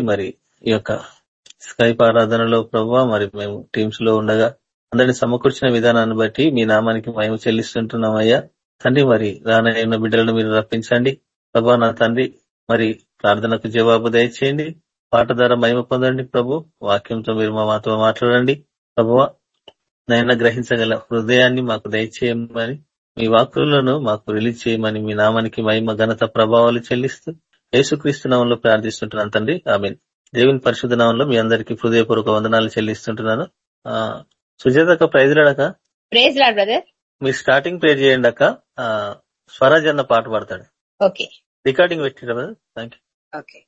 మరి ఈ యొక్క స్కైప్ ఆరాధనలో ప్రభావ మరి మేము టీమ్స్లో ఉండగా అందరిని సమకూర్చిన విధానాన్ని బట్టి మీ నామానికి మేము చెల్లిస్తుంటున్నామయ్యా. తండ్రి మరి రానయ్యున్న బిడ్డలను మీరు రప్పించండి. ప్రభా నా తండ్రి మరి ప్రార్థనకు జవాబు దయచేయండి. పాట ద్వారా మహిమ పొందండి ప్రభు. వాక్యంతో మీరు మా మాతో మాట్లాడండి. ప్రభు నైనా గ్రహించగల హృదయాన్ని మాకు దయచేయమని మీ వాక్కులను మాకు రిలీజ్ చేయమని మీ నామానికి మహిమ ఘనత ప్రభావాలు చెల్లిస్తూ యేసుక్రీస్తు నామంలో ప్రార్థిస్తుంటున్నాను తండ్రి. ఆమె దేవుని పరిశుద్ధ నామంలో మీ అందరికీ హృదయపూర్వక వందనాలు చెల్లిస్తుంటున్నాను. సుజాత ప్రైజ్ రాడక ప్రైజ్ రాడ్ బ్రదర్. మీరు స్టార్టింగ్ ప్రే చేయండి అక్క. స్వరాజ్ అన్న పాట పాడతాడు. ఓకే. రికార్డింగ్ పెట్టిరా brother? Thank okay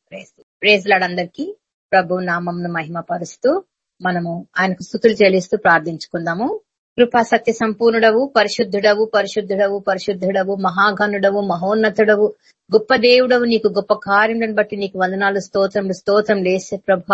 praise. Lord అందరికి. ప్రభు నామం మహిమ పరుస్తూ మనము ఆయనకు స్థుతులు చెల్లిస్తూ ప్రార్థించుకుందాము. కృపా సత్య సంపూర్ణుడవు పరిశుద్ధుడవు పరిశుద్ధుడవు పరిశుద్ధుడవు మహాగణుడవు మహోన్నతుడవు గొప్ప దేవుడవు నీకు గొప్ప కార్యములను బట్టి నీకు వందనాలు స్తోత్రములు స్తోత్రం లేసే ప్రభ.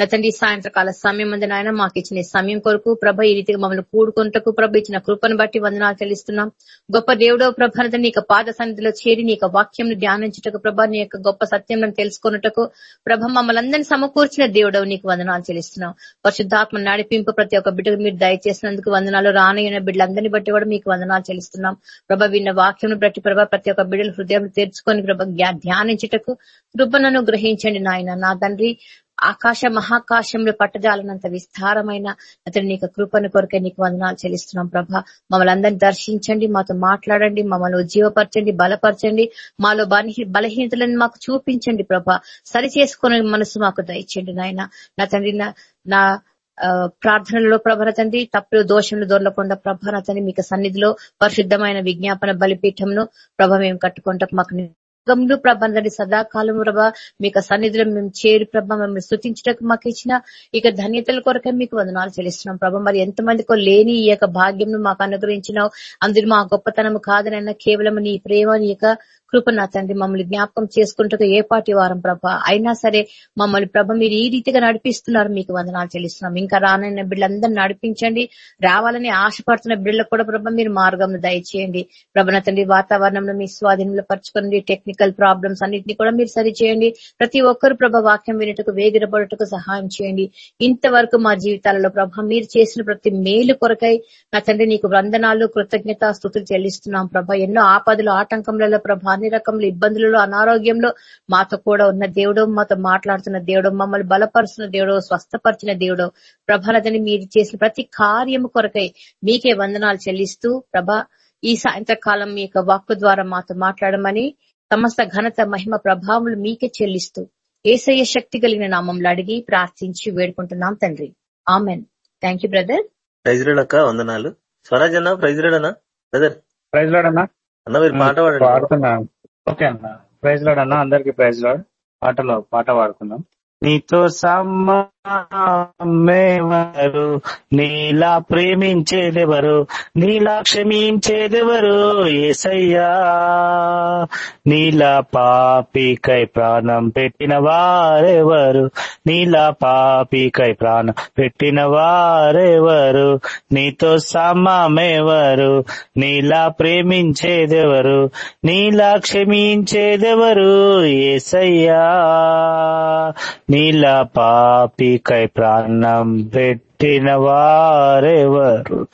నతండి సాయంత్రకాల సమయం అందు నాయన మాకు ఇచ్చిన సమయం కొరకు ప్రభ ఈ రీతిగా మమ్మల్ని కూడుకుంటకు ప్రభ ఇచ్చిన కృపను బట్టి వందనాలు చెల్లిస్తున్నాం గొప్ప దేవుడవు ప్రభ నీ పాద సన్నిధిలో చేరి నీ వాక్యం ధ్యానించుటకు ప్రభ నీ యొక్క గొప్ప సత్యం తెలుసుకున్నటకు ప్రభ మమ్మల్ని అందరినీ సమకూర్చిన దేవుడవు నీకు వందనాలు చెల్లిస్తున్నాం. పరిశుద్ధాత్మ నడిపింపు ప్రతి ఒక్క బిడ్డకు మీరు దయచేసినందుకు వందనాలు. రానయ్యిన బిడ్డలందరినీ బట్టి కూడా మీకు వందనాలు చెల్లిస్తున్నాం. ప్రభ విన్న వాక్యం బట్టి ప్రభ ప్రతి ఒక్క బిడ్డలు హృదయం తెరుచుకుని తీసుకొని ప్రభ ధ్యానించుటకు కృపణను గ్రహించండి నాయన. నా తండ్రి ఆకాశ మహాకాశంలో పట్టజాలనంత విస్తారమైన అతని నీకు కృపను కొరకే నీకు వందనాలు చెల్లిస్తున్నాం ప్రభ. మమ్మల్ని అందరినీ దర్శించండి మాతో మాట్లాడండి మమ్మల్ని ఉజ్జీవపరచండి బలపరచండి మాలో బలహీనతలను మాకు చూపించండి ప్రభ. సరి చేసుకునే మనసు మాకు దయచండి నాయన. నా తండ్రి నా ప్రార్థనలో ప్రభన తండ్రి తప్పులు దోషములు దొరలకుండా ప్రభన తండ్రి మీకు సన్నిధిలో పరిశుద్ధమైన విజ్ఞాపన బలిపీఠంను ప్రభ మేము కట్టుకుంటా. మాకు యుగంలో ప్రభండి సదాకాలం ప్రభ. మీకు సన్నిధిలో మేము చేరు ప్రభ మేము స్థుతించడానికి మాకు ఇచ్చిన ఇక ధన్యతల కొరకే మీకు వందనాలు చెల్లిస్తున్నాం ప్రభ. మరి ఎంతమందికో లేని ఈ యొక్క భాగ్యం మాకు అనుగ్రహించినావు. అందులో మా గొప్పతనం కాదనైనా కేవలం నీ ప్రేమ నీ యొక్క కృపణ తండ్రి మమ్మల్ని జ్ఞాపకం చేసుకుంటూ ఏ పాటి వారం ప్రభ. అయినా సరే మమ్మల్ని ప్రభ మీరు ఈ రీతిగా నడిపిస్తున్నారు. మీకు వందనాలు చెల్లిస్తున్నాం. ఇంకా రానైన బిడ్డలందరినీ నడిపించండి. రావాలని ఆశపడుతున్న బిడ్డలకు కూడా ప్రభ మీరు మార్గం దయచేయండి. ప్రభన తండ్రి వాతావరణంలో మీ స్వాధీనంలో పరచుకోండి టెక్నికల్ ప్రాబ్లమ్స్ అన్నింటినీ కూడా మీరు సరిచేయండి. ప్రతి ఒక్కరు ప్రభ వాక్యం వినటకు వేగిరపడటకు సహాయం చేయండి. ఇంతవరకు మా జీవితాలలో ప్రభ మీరు చేసిన ప్రతి మేలు కొరకై నా తండ్రి నీకు వందనాలు కృతజ్ఞత స్థుతులు చెల్లిస్తున్నాం ప్రభ. ఎన్నో ఆపదలు ఆటంకములలో ప్రభ అన్ని రకముల ఇబ్బందులలో అనారోగ్యంలో మాతో కూడా ఉన్న దేవుడు మాతో మాట్లాడుతున్న దేవుడు మమ్మల్ని బలపరుస్తున్న దేవుడు స్వస్థపరిచిన దేవుడు. ప్రభలదని మీరు చేసిన ప్రతి కార్యము కొరకై మీకే వందనాలు చెల్లిస్తూ ప్రభ ఈ సాయంత్రకాలం మీ యొక్క వాక్కు ద్వారా మాతో మాట్లాడమని సమస్త ఘనత మహిమ ప్రభావములు మీకే చెల్లిస్తూ ఏసయ్య శక్తి కలిగిన నామంలో అడిగి ప్రార్థించి వేడుకుంటున్నాం తండ్రి. ఆమెన్. థ్యాంక్ యూ బ్రదర్ ప్రైజ్రాడక్క వందనాలు. స్వరాజ్ అన్న ప్రైజ్రాడనా బ్రదర్ ప్రైజ్లాడన్నా అన్న మీరు పాట పాడుతున్నా ఓకే అన్న. ప్రైజ్ లాడ్ అన్న అందరికి ప్రైజ్ లాడ్. పాటలో పాట పాడుకుందాం. నీతో సమ్మేవారు నీలా ప్రేమించేదెవరు? నీలా క్షమించేదెవరు? ఏసయ్యా! నీలా పాపికై ప్రాణం పెట్టిన వారెవరు? నీలా పాపికై ప్రాణం పెట్టిన వారెవరు? నీతో సమమెవరు? నీలా ప్రేమించేదెవరు? నీలా క్షమించేదెవరు? ఏసయ్యా! నీలా పాపి నీకై ప్రాణం పెట్టిన వారెవరు?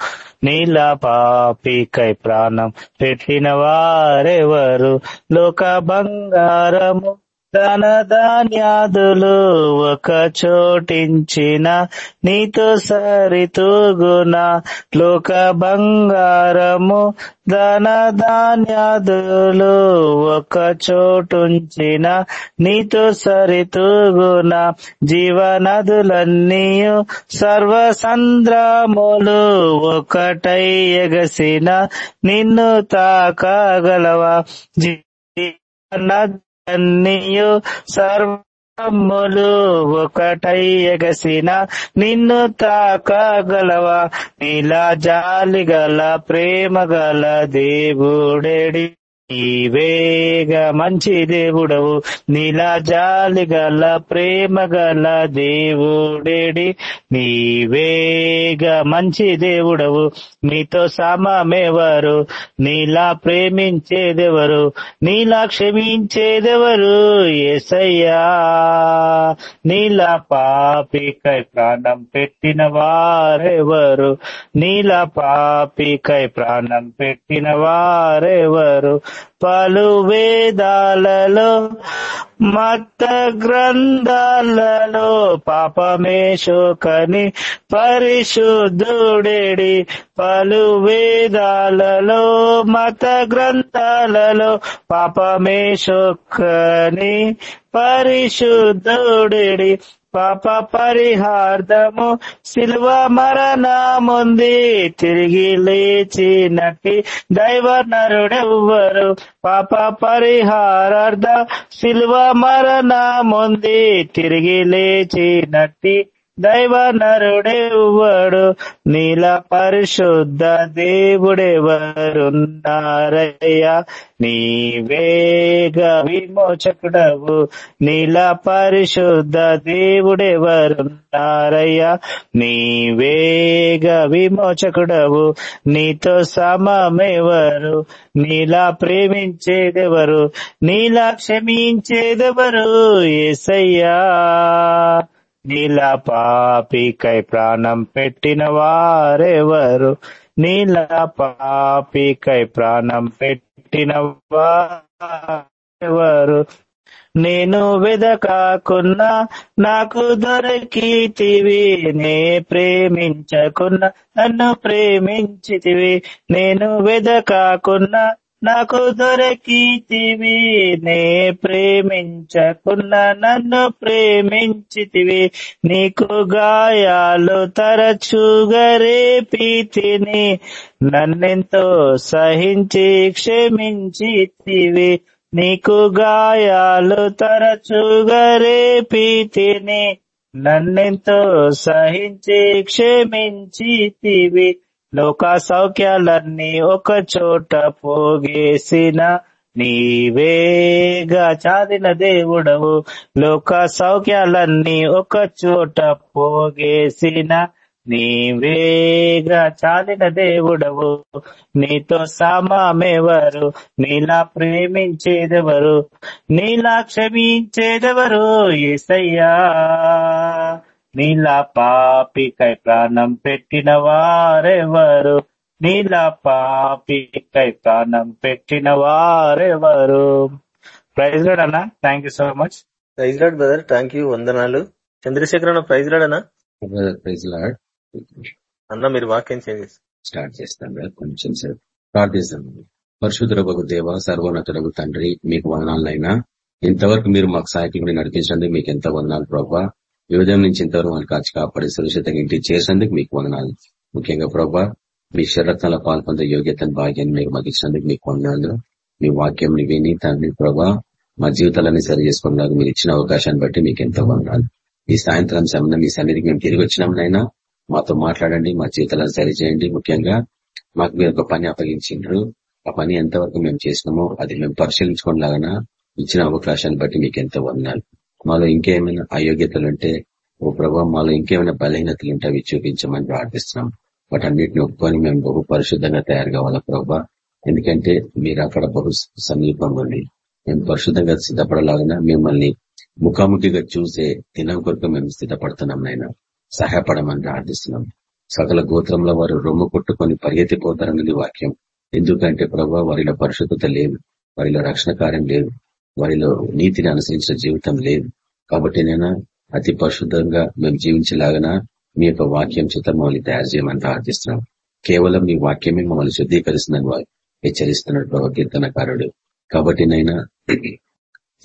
నీల పాపికై ప్రాణం పెట్టిన వారెవరు? లోక బంగారము ధన ధాన్యాదులు ఒక చోటించిన నీతో సరితూగున లోక బంగారము. ధన ధాన్యాదులు ఒక చోటుంచిన నీతో సరితూగున జీవనదులన్నీ సర్వసంద్రములు ఒకటై ఎగసిన నిన్ను తాకగలవా? జీవన అన్నీయు సర్వములు ఒకటై ఎగసిన నిన్ను తాకగలవా? నీలా జాలి గల ప్రేమ గల దేవుడెడి. నీవేగ మంచి దేవుడవు నీలా జాలి గల ప్రేమ గల దేవుడేడి. నీవేగ మంచి దేవుడవు నీతో సమమెవరు. నీలా ప్రేమించేదెవరు? నీలా క్షమించేదెవరు? ఎసయ్యా నీలా పాపికై ప్రాణం పెట్టిన వారెవరు నీలా పాపికై ప్రాణం పెట్టిన వారెవరు పలు వేదాలలో మత గ్రంథాలలో పాపమే శోకని పరిశుద్ధుడేడి. పలు వేదాలలో మత గ్రంథాలలో పాపమే శోకని పరిశుద్ధుడేడి. పాప పరిహార్థము శిల్వ మరణముంది. తిరిగి లేచినట్టి దైవ నరుడెవ్వరు. పాప పరిహారార్థ శిల్వ మరణముంది. తిరిగి లేచినట్టి దైవ నరుడేవడు నీల పరిశుద్ధ దేవుడెవరున్నారయ్యా? నీవేగ విమోచకుడవు నీల పరిశుద్ధ దేవుడెవరున్నారయ్యా? నీవేగ విమోచకుడవు నీతో సమమెవరు? నీలా ప్రేమించేదెవరు? నీలా క్షమించేదెవరు? ఏసయ్యా. నీల పాపికై ప్రాణం పెట్టిన వారెవరు? నీల పాపికై ప్రాణం పెట్టిన వారెవరు? నేను వెదకాకున్నా నాకు దొరికితివి. నే ప్రేమించకున్నా నన్ను ప్రేమించితివి. నేను వెదకాకున్నా నాకు దొరికితివి నే ప్రేమించకున్న నన్ను ప్రేమించితివి. నీకు గాయాలు తరచుగా రేపితిని నన్నెంతో సహించి క్షమించితివి. నీకు గాయాలు తరచుగా రేపితిని నన్నెంతో సహించి క్షమించితివి. లోక సౌఖ్యాలన్నీ ఒక చోట పోగేసిన నీవేగా చాదిన దేవుడవు. లోక సౌఖ్యాలన్నీ ఒక చోట పోగేసిన నీవేగా చాలిన దేవుడవు. నీతో సామామెవరు? నీలా ప్రేమించేదెవరు? నీలా క్షమించేదెవరు? ఏసయ్యా. నీలా పాపికై ప్రాణం పెట్టిన వారెవరు? నీలా పాపికై ప్రాణం పెట్టిన వారెవరు? ప్రైజ్ లాడ్ అన్న. Thank you so much praise lord brother thank you వందనాలు. చంద్రశేఖర్ అన్న ప్రైజ్ లాడ్ అన్న. ప్రైజ్ లాడ్ అన్న మీరు వాక్యం చేయండి. స్టార్ట్ చేస్తాం కొంచెం సేపు. ప్రార్థిస్తాం పరిశుద్ధులకు దేవ సర్వోన్నతులకు తండ్రి మీకు వందనాలైనా ఇంతవరకు మీరు మాకు సహాయకులు నడిపించండి మీకు ఎంత వందనాలు ప్రభావ ఈ ఉదయం నుంచి ఇంతవరకు మనకు కాచి కాపాడి సురక్షితంగా ఇంటికి చేసినందుకు మీకు వందనాలు. ముఖ్యంగా ప్రభా మీ శరత్నాల పాల్పొందే యోగ్యతను భాగ్యాన్ని మీరు మాకు ఇచ్చినందుకు మీకు వందనాలు. మీ వాక్యం విని తండ్రి ప్రభా మా జీవితాలన్నీ సరి చేసుకోవడానికి మీరు ఇచ్చిన అవకాశాన్ని బట్టి మీకు ఎంతో వందనాలు. ఈ సాయంత్రం సమయంలో మీ సన్నిధికి మేము తిరిగి వచ్చినాంనైనా మాతో మాట్లాడండి మా జీవితాలను సరిచేయండి ముఖ్యంగా మాకు మీరు ఒక పని అప్పగించారు ఆ పని ఎంతవరకు మేము చేసినామో అది మేము పరిశీలించుకోలాగా ఇచ్చిన అవకాశాన్ని బట్టి మీకు ఎంతో వందనాలు. మాలో ఇంకేమైనా అయోగ్యతలు ఉంటే ఓ ప్రభావ మాలో ఇంకేమైనా బలహీనతలు ఉంటే అవి చూపించమని ప్రార్థిస్తున్నాం. వాటన్నిటిని ఒప్పుకొని మేము బహు పరిశుద్ధంగా తయారు కావాలా ప్రభా? ఎందుకంటే మీరు అక్కడ బహు సమీపంగా ఉండి మేము పరిశుద్ధంగా సిద్ధపడలాగా మిమ్మల్ని ముఖాముఖిగా చూసే దినం కొరకు మేము సిద్ధపడుతున్నాం నాయన. సహాయపడమని ప్రార్థిస్తున్నాం. సకల గోత్రంలో వారు రొమ్ము కొట్టుకొని పరిగెత్తిపోతారన్నది వాక్యం. ఎందుకంటే ప్రభా వారిలో పరిశుద్ధత లేదు వారిలో రక్షణ కార్యం లేదు. వారిలో నీతిని అనుసరించిన జీవితం లేదు. కాబట్టి నేను అతి పరిశుద్ధంగా మేము జీవించేలాగా మీ యొక్క వాక్యం చేత మమ్మల్ని తయారు చేయమని ప్రార్థిస్తున్నాం. కేవలం మీ వాక్యమే మమ్మల్ని శుద్ధీకరిస్తుందని వారు హెచ్చరిస్తున్నాడు ప్రభావ కీర్తనకారుడు కాబట్టి నైనా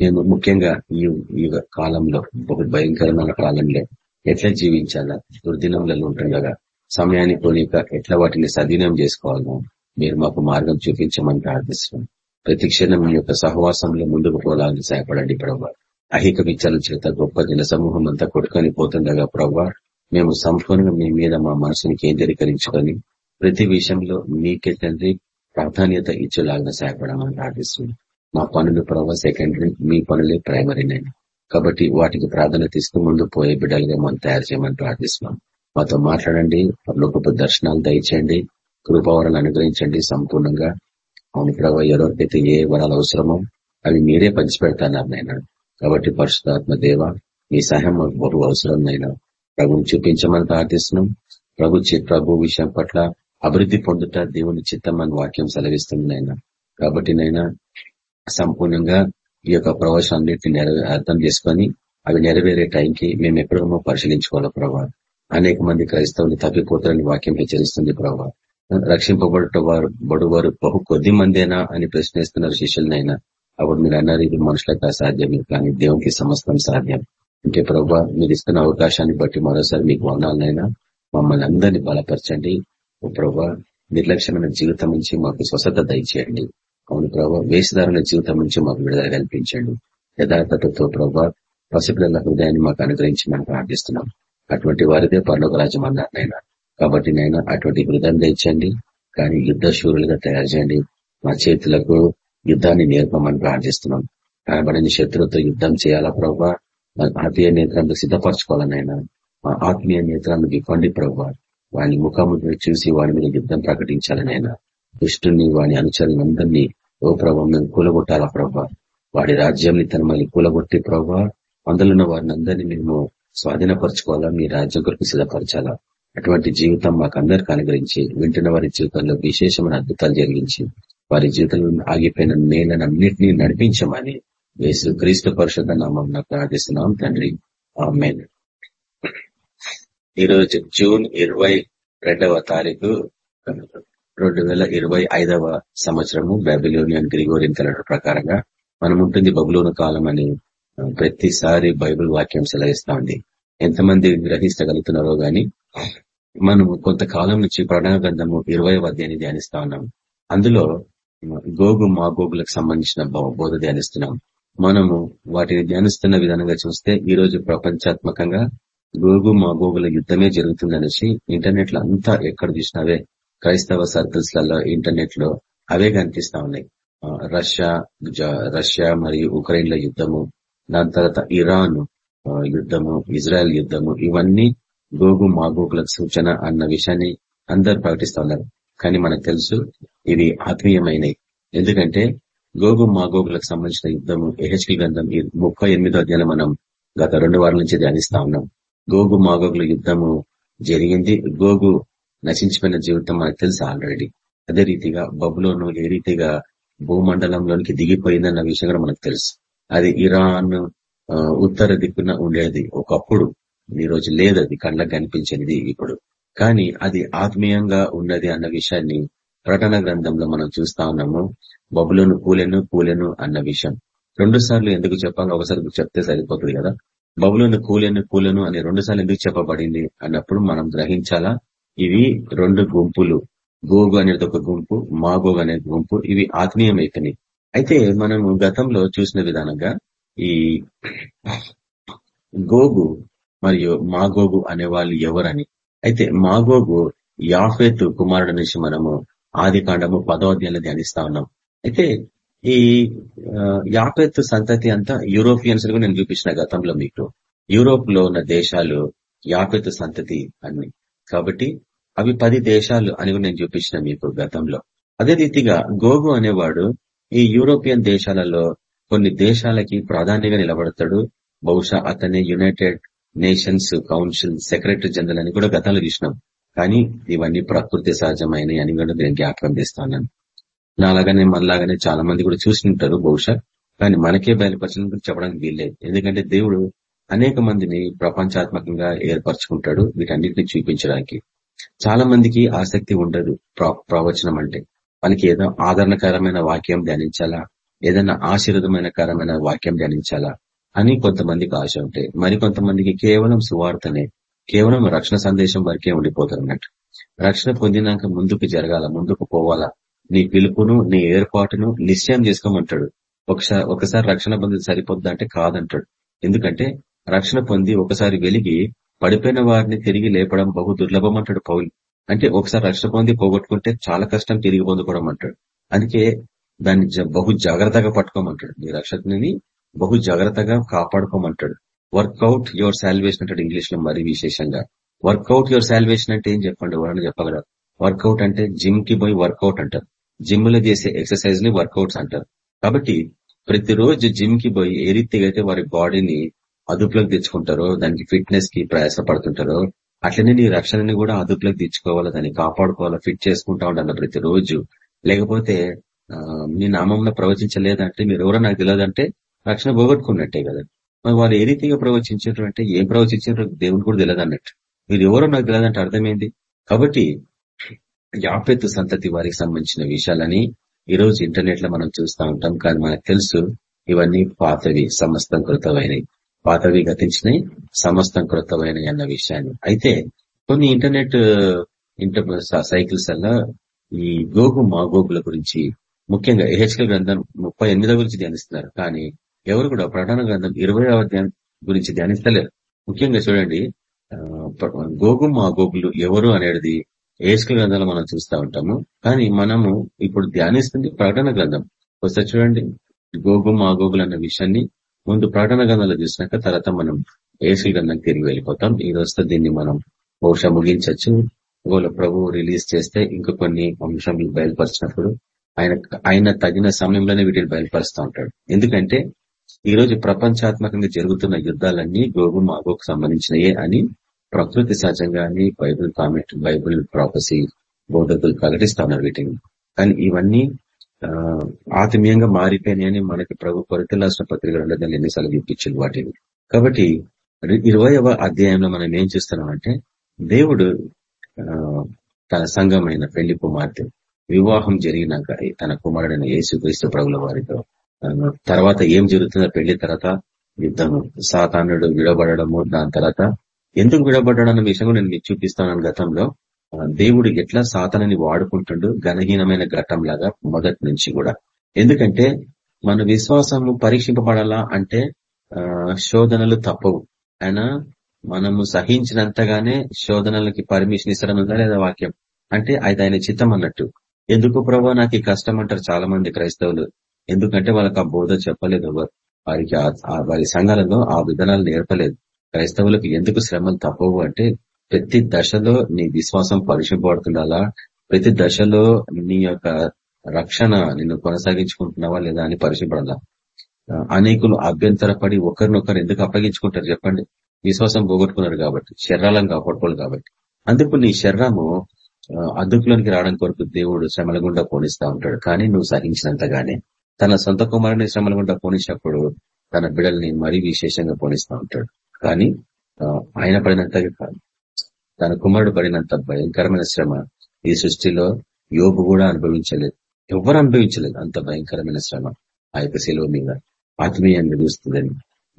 నేను ముఖ్యంగా ఈ యుగ కాలంలో ఒక భయంకరమైన కాలంలో ఎట్లా జీవించాలా? దుర్దినంలలో ఉంటుండగా సమయాన్ని పోనీక ఎట్లా వాటిని సద్వినియోగం చేసుకోవాలో మీరు మాకు మార్గం చూపించమని ప్రార్థిస్తున్నాం. ప్రతి క్షణం మీ యొక్క సహవాసంలో ముందుకు పోలాలని సహాయపడండి ప్రభావ అహిక విచారణ చేత గొప్ప జన సమూహం అంతా కొట్టుకొని పోతుండగా ప్రభా మేము సంపూర్ణంగా మీ మీద మా మనసుని కేంద్రీకరించుకొని ప్రతి విషయంలో మీకే తండ్రి ప్రాధాన్యత ఇచ్చేలాగా సహాయపడమని ప్రార్థిస్తున్నాం. మా పనులు ప్రభావ సెకండరీ మీ పనులే ప్రైమరీనైనా కాబట్టి వాటికి ప్రాధాన్యత ఇస్తూ ముందు పోయే బిడ్డలుగా మనం తయారు చేయమని ప్రార్థిస్తున్నాం. మాతో మాట్లాడండి లోకపు దర్శనాలు దయచేయండి కృపావరాలు అనుగ్రహించండి సంపూర్ణంగా. అవును ప్రభావ ఎవరికైతే ఏ వరాలు అవసరమో అవి మీరే పంచిపెడతాన్నారు నాయన. కాబట్టి పరిశుధాత్మ దేవ మీ సహాయం మాకు బహు అవసరం నైనా ప్రభుని చూపించమని ప్రార్థిస్తున్నాం. ప్రభు ప్రభు విషయం పట్ల అభివృద్ధి పొందుట దేవుని చిత్తం అని వాక్యం సెలవిస్తుంది నైనా కాబట్టి నైనా సంపూర్ణంగా ఈ యొక్క ప్రవేశాన్నిటిని అర్థం చేసుకొని అవి నెరవేరే టైంకి మేము ఎప్పుడో పరిశీలించుకోవాలి ప్రభావ అనేక మంది క్రైస్తవులు తప్పిపోతారని వాక్యం హెచ్చరిస్తుంది ప్రభావ రక్షింపబడట వారు బడువారు బహు కొద్ది మందేనా అని ప్రశ్నిస్తున్నారు శిష్యులనైనా. అప్పుడు మీరు అన్నారు ఇది మనుషులకు అసాధ్యం కానీ దేవునికి సమస్తం సాధ్యం అంటే ప్రభావ మీరు ఇస్తున్న అవకాశాన్ని బట్టి మరోసారి మీకు వందాలనైనా మమ్మల్ని అందరినీ బలపరచండి. ప్రభావ నిర్లక్ష్యమైన జీవితం నుంచి మాకు స్వస్థత దయచేయండి. అవును ప్రభావ వేషధారణ జీవితం నుంచి మాకు విడుదల కల్పించండి. యథార్థతతో ప్రభావ పసిపిల్లల హృదయాన్ని మాకు అనుగ్రహించి మనం ప్రార్థిస్తున్నాం. అటువంటి వారిదే పర్లోక రాజ్యం అన్నారనైనా. కాబట్టి నేను అటువంటి హృదయం తెచ్చండి కానీ యుద్ధ శూరులుగా తయారు చేయండి. మా చేతులకు యుద్ధాన్ని నేర్పమని ప్రార్థిస్తున్నాం. కనబడిన శత్రువుతో యుద్ధం చేయాలా ప్రభావ ఆత్మీయ నేత్రాన్ని సిద్ధపరచుకోవాలనైనా మా ఆత్మీయ నేత్రాన్ని విప్పండి ప్రభావ వాని ముఖాముఖి చూసి వాడి మీద యుద్ధం ప్రకటించాలనైనా దుష్టుని వాని అనుచరులందరినీ ఓ ప్రభావం మేము కూలగొట్టాలా ప్రభావ వాడి రాజ్యాన్ని తన మళ్ళీ కూలగొట్టి ప్రభావ అందులో వారిని అందరినీ మేము స్వాధీనపరచుకోవాలా? మీ రాజ్యం కొరకు సిద్ధపరచాలా? అటువంటి జీవితం మాకు అందరికి అనుగ్రహించి వింటున్న వారి జీవితంలో విశేషమైన అద్భుతాలు జరిగించి వారి జీవితంలో ఆగిపోయిన నేలను అన్నింటినీ నడిపించమని వేసు క్రీస్తు పరిషత్ నామం ప్రార్థిస్తున్నాం తండ్రి. ఆమెన్. ఈరోజు జూన్ ఇరవై రెండవ తారీఖు రెండు వేల ఇరవై ఐదవ సంవత్సరము బైబిలోనియన్ గ్రిగోరియన్ క్యాలెండర్ ప్రకారంగా మనం ఉంటుంది బబులోను కాలం అని ప్రతిసారి బైబిల్ వాక్యం సెలవిస్తా ఉంది. ఎంతమంది గ్రహిస్తగలుగుతున్నారో గాని మనము కొంతకాలం నుంచి ప్రణయ గ్రంథము ఇరవై అధ్యాయాన్ని ధ్యానిస్తా ఉన్నాం. అందులో గోగు మా గోగులకు సంబంధించిన బోధ ధ్యానిస్తున్నాం. మనము వాటిని ధ్యానిస్తున్న విధానంగా చూస్తే ఈ రోజు ప్రపంచాత్మకంగా గోగు మా గోగుల యుద్ధమే జరుగుతుందనేసి ఇంటర్నెట్లో అంతా ఎక్కడ చూసినవే? క్రైస్తవ సర్కిల్స్లలో ఇంటర్నెట్లో అవే కనిపిస్తా ఉన్నాయి. రష్యా రష్యా మరియు ఉక్రెయిన్ యుద్ధము దాని తర్వాత ఇరాన్ యుద్ధము ఇజ్రాయెల్ యుద్ధము ఇవన్నీ గోగు మాగోగులకు సూచన అన్న విషయాన్ని అందరు ప్రకటిస్తూ ఉన్నారు. కానీ మనకు తెలుసు ఇవి ఆత్మీయమైనవి ఎందుకంటే గోగు మాగోగులకు సంబంధించిన యుద్ధము ఎహెచ్కి గ్రంథం ముప్పై ఎనిమిదో అధ్యాయం మనం గత రెండు వారాల నుంచి ధ్యానిస్తా ఉన్నాం. గోగు మాగోగుల యుద్ధము జరిగింది. గోగు నశించిపోయిన జీవితం మనకు తెలుసు ఆల్రెడీ అదే రీతిగా బబులోను ఏ రీతిగా భూమండలంలోనికి దిగిపోయిందన్న విషయం కూడా మనకు తెలుసు. అది ఇరాన్ ఉత్తర దిక్కున ఉండేది. ఒకప్పుడు ఈ రోజు లేదు అది. కళ్ళకు కనిపించేది ఇప్పుడు. కానీ అది ఆత్మీయంగా ఉన్నది అన్న విషయాన్ని ప్రకటన గ్రంథంలో మనం చూస్తా ఉన్నాము. బబులోను కూలెను కూలెను అన్న విషయం. రెండు సార్లు ఎందుకు చెప్పాలి? ఒకసారి చెప్తే సరిపోతుంది కదా. బబులను కూలెను కూలెను అని రెండు సార్లు ఎందుకు చెప్పబడింది అన్నప్పుడు మనం గ్రహించాలా? ఇవి రెండు గుంపులు. గోగు అనేది ఒక గుంపు మాగోగు అనేది గుంపు. ఇవి ఆత్మీయమైతని అయితే మనము గతంలో చూసిన విధానంగా ఈ గోగు మరియు మాగోగు అనే వాళ్ళు ఎవరని. అయితే మాగోగు యాఫేతు కుమారుడు నుంచి మనము ఆది కాండము పదోధ్యాయంలో ధ్యానిస్తా ఉన్నాం. అయితే ఈ యాఫేతు సంతతి అంతా యూరోపియన్స్ కూడా నేను చూపించిన గతంలో మీకు. యూరోప్లో ఉన్న దేశాలు యాపేత్ సంతతి అని. కాబట్టి అవి పది దేశాలు అని నేను చూపించిన మీకు గతంలో. అదే రీతిగా గోగు అనేవాడు ఈ యూరోపియన్ దేశాలలో కొన్ని దేశాలకి ప్రాధాన్యంగా నిలబడతాడు. బహుశా అతనే United Nations council secretary general అని కూడా గతంలో చూసినాం. కానీ ఇవన్నీ ప్రకృతి సహజమైన అని కూడా నేను జ్ఞాపకం చేస్తాను. నాలాగానే మనలాగానే చాలా మంది కూడా చూసింటారు బహుశా. కానీ మనకే బయలుపరచడం చెప్పడానికి వీల్లేదు. ఎందుకంటే దేవుడు అనేక మందిని ప్రపంచాత్మకంగా ఏర్పరచుకుంటాడు వీటన్నిటిని చూపించడానికి. చాలా మందికి ఆసక్తి ఉండదు ప్రవచనం అంటే. మనకి ఏదో ఆదరణకరమైన వాక్యం ధ్యానించాలా? ఏదైనా ఆశీర్వదమైన కరమైన వాక్యం ధ్యానించాలా అని కొంతమందికి ఆశ ఉంటాయి మరి కొంతమందికి కేవలం సువార్తనే కేవలం రక్షణ సందేశం వరకే ఉండిపోతారు అన్నట్టు రక్షణ పొందినాక ముందుకు జరగాల ముందుకు పోవాలా? నీ పిలుపును నీ ఏర్పాటును నిశ్చయం చేసుకోమంటాడు. ఒకసారి ఒకసారి రక్షణ పొంది సరిపోద్దా అంటే కాదంటాడు. ఎందుకంటే రక్షణ పొంది ఒకసారి వెలిగి పడిపోయిన వారిని తిరిగి లేపడం బహు దుర్లభం అంటాడు పౌలు. అంటే ఒకసారి రక్షణ పొంది పోగొట్టుకుంటే చాలా కష్టం తిరిగి పొందుకోవడం అంటాడు. అందుకే దాన్ని బహు జాగ్రత్తగా పట్టుకోమంటాడు. నీ రక్షకుని బహు జాగ్రత్తగా కాపాడుకోమంటాడు. వర్కౌట్ యువర్ శాల్వేషన్ అంటాడు ఇంగ్లీష్లో మరీ విశేషంగా. వర్కౌట్ యువర్ శాల్వేషన్ అంటే ఏం చెప్పండి? ఎవరైనా చెప్పగలరు వర్కౌట్ అంటే జిమ్కి పోయి వర్కౌట్ అంటారు. జిమ్లో చేసే ఎక్సర్సైజ్ని వర్కౌట్స్ అంటారు. కాబట్టి ప్రతిరోజు జిమ్కి పోయి ఏ రీతిగా అయితే వారి బాడీని అదుపులోకి తెచ్చుకుంటారో దానికి ఫిట్నెస్కి ప్రయాసపడుతుంటారో అట్లనే నీ రక్షణని కూడా అదుపులోకి తెచ్చుకోవాలా దాన్ని కాపాడుకోవాలా ఫిట్ చేసుకుంటా ఉండాలి ప్రతిరోజు. లేకపోతే నీ నామంలో ప్రవచించలేదంటే మీరు ఎవరో నాకు తెలియదంటే రక్షణ పోగొట్టుకున్నట్టే కదా. మరి వారు ఏ రీతిగా ప్రవచించారు అంటే ఏం ప్రవచించారు దేవుడు కూడా తెలియదు అన్నట్టు. మీరు ఎవరో నాకు తెలియదంటే అర్థమైంది. కాబట్టి యాపెత్తు సంతతి వారికి సంబంధించిన విషయాలని ఈ రోజు ఇంటర్నెట్లో మనం చూస్తూ ఉంటాం. కానీ మనకు తెలుసు ఇవన్నీ పాతవి సమస్తం కృతమైనవి. పాతవి గతించినవి సమస్తం కృతమైనవి అన్న విషయాన్ని. అయితే కొన్ని ఇంటర్నెట్ ఇంటర్ సైకిల్స్ అలా ఈ గోగు మా గోగుల గురించి ముఖ్యంగా ఎహెచ్కల్ గ్రంథం ముప్పై ఎనిమిదో గురించి ధ్యానిస్తున్నారు. కానీ ఎవరు కూడా ప్రధాన గ్రంథం ఇరవై గురించి ధ్యానిస్తలేరు. ముఖ్యంగా చూడండి గోగు మా గోగులు ఎవరు అనేది ఏహెచ్కల్ గ్రంథాలు మనం చూస్తూ ఉంటాము. కానీ మనము ఇప్పుడు ధ్యానిస్తుంది ప్రకటన గ్రంథం. ఒకసారి చూడండి గోగు మా గోగులు అన్న విషయాన్ని ముందు ప్రకటన గ్రంథాలు చూసినాక తర్వాత మనం ఏసుల గ్రంథం తిరిగి వెళ్ళిపోతాం. ఈ రోజుతో దీన్ని మనం బహుశా ముగించవచ్చు గోల ప్రభు రిలీజ్ చేస్తే ఇంకా కొన్ని అంశాలు బయలుపరిచినప్పుడు ఆయన ఆయన తగిన సమయంలోనే వీటిని బయలుపరుస్తూ ఉంటాడు. ఎందుకంటే ఈ రోజు ప్రపంచాత్మకంగా జరుగుతున్న యుద్ధాలన్నీ గోగు మాగోకు సంబంధించినయే అని ప్రకృతి సహజంగాని బైబుల్ కామెంట్ బైబుల్ ప్రాపసీ బోధకులు ప్రకటిస్తా ఉన్నారు వీటిని. కానీ ఇవన్నీ ఆత్మీయంగా మారిపోయినాయని మనకి ప్రభు కొరత రాష్ట్ర పత్రిక రెండోదాన్ని ఎన్నిసార్లు చూపించింది వాటిని. కాబట్టి ఇరవైవ అధ్యాయంలో మనం ఏం చేస్తున్నాం అంటే దేవుడు తన సంఘమైన పెళ్ళి కుమార్తె వివాహం జరిగినాక తన కుమారుడైన యేసు క్రీస్తు ప్రభుల వారితో తర్వాత ఏం జరుగుతుందో పెళ్ళి తర్వాత యుద్ధము సాతానుడు విడబడము దాని తర్వాత ఎందుకు విడబడ్డాడన్న విషయం నేను మీకు చూపిస్తాను గతంలో. దేవుడు ఎట్లా సాతనని వాడుకుంటుండు? ఘనహీనమైన ఘట్టం లాగా మొదటి నుంచి కూడా. ఎందుకంటే మన విశ్వాసము పరీక్షింపబడాలా అంటే శోధనలు తప్పవు. అయినా మనము సహించినంతగానే శోధనలకి పర్మిషన్ ఇస్తారనుందా లేదా వాక్యం? అంటే అది ఆయన చిత్తం అన్నట్టు. ఎందుకు ప్రభావ నాకు ఈ కష్టం అంటారు చాలా మంది క్రైస్తవులు? ఎందుకంటే వాళ్ళకి ఆ బోధ చెప్పలేదు ఎవరు. వారికి వారి సంఘాలలో ఆ విధానాలు నేర్పలేదు. క్రైస్తవులకు ఎందుకు శ్రమలు తప్పవు అంటే ప్రతి దశలో నీ విశ్వాసం పరిశుభ్రపడుతుండాలా ప్రతి దశలో నీ యొక్క రక్షణ నిన్ను కొనసాగించుకుంటున్నావా లేదా అని పరిశుభ్రాలా అనేకులు అభ్యంతరపడి ఒకరినొకరు ఎందుకు అప్పగించుకుంటారు చెప్పండి. విశ్వాసం పోగొట్టుకున్నారు కాబట్టి శరీరాలను కాపాడుకోవాలి కాబట్టి. అందుకు నీ శరీరము అదుపులోనికి రావడం కొరకు దేవుడు శ్రమల గుండా పోనిస్తా ఉంటాడు. కానీ నువ్వు సహించినంతగానే తన సొంత కుమారుని శ్రమల గుండా పోనిచ్చినప్పుడు తన బిడల్ని మరీ విశేషంగా పోనిస్తా ఉంటాడు. కానీ ఆయన పడినంతగా కాదు. తన కుమారుడు పడినంత భయంకరమైన శ్రమ ఈ సృష్టిలో యోగు కూడా అనుభవించలేదు. ఎవరు అనుభవించలేదు అంత భయంకరమైన శ్రమ ఆ యొక్క సెలవు మీద. ఆత్మీయంగా చూస్తుందని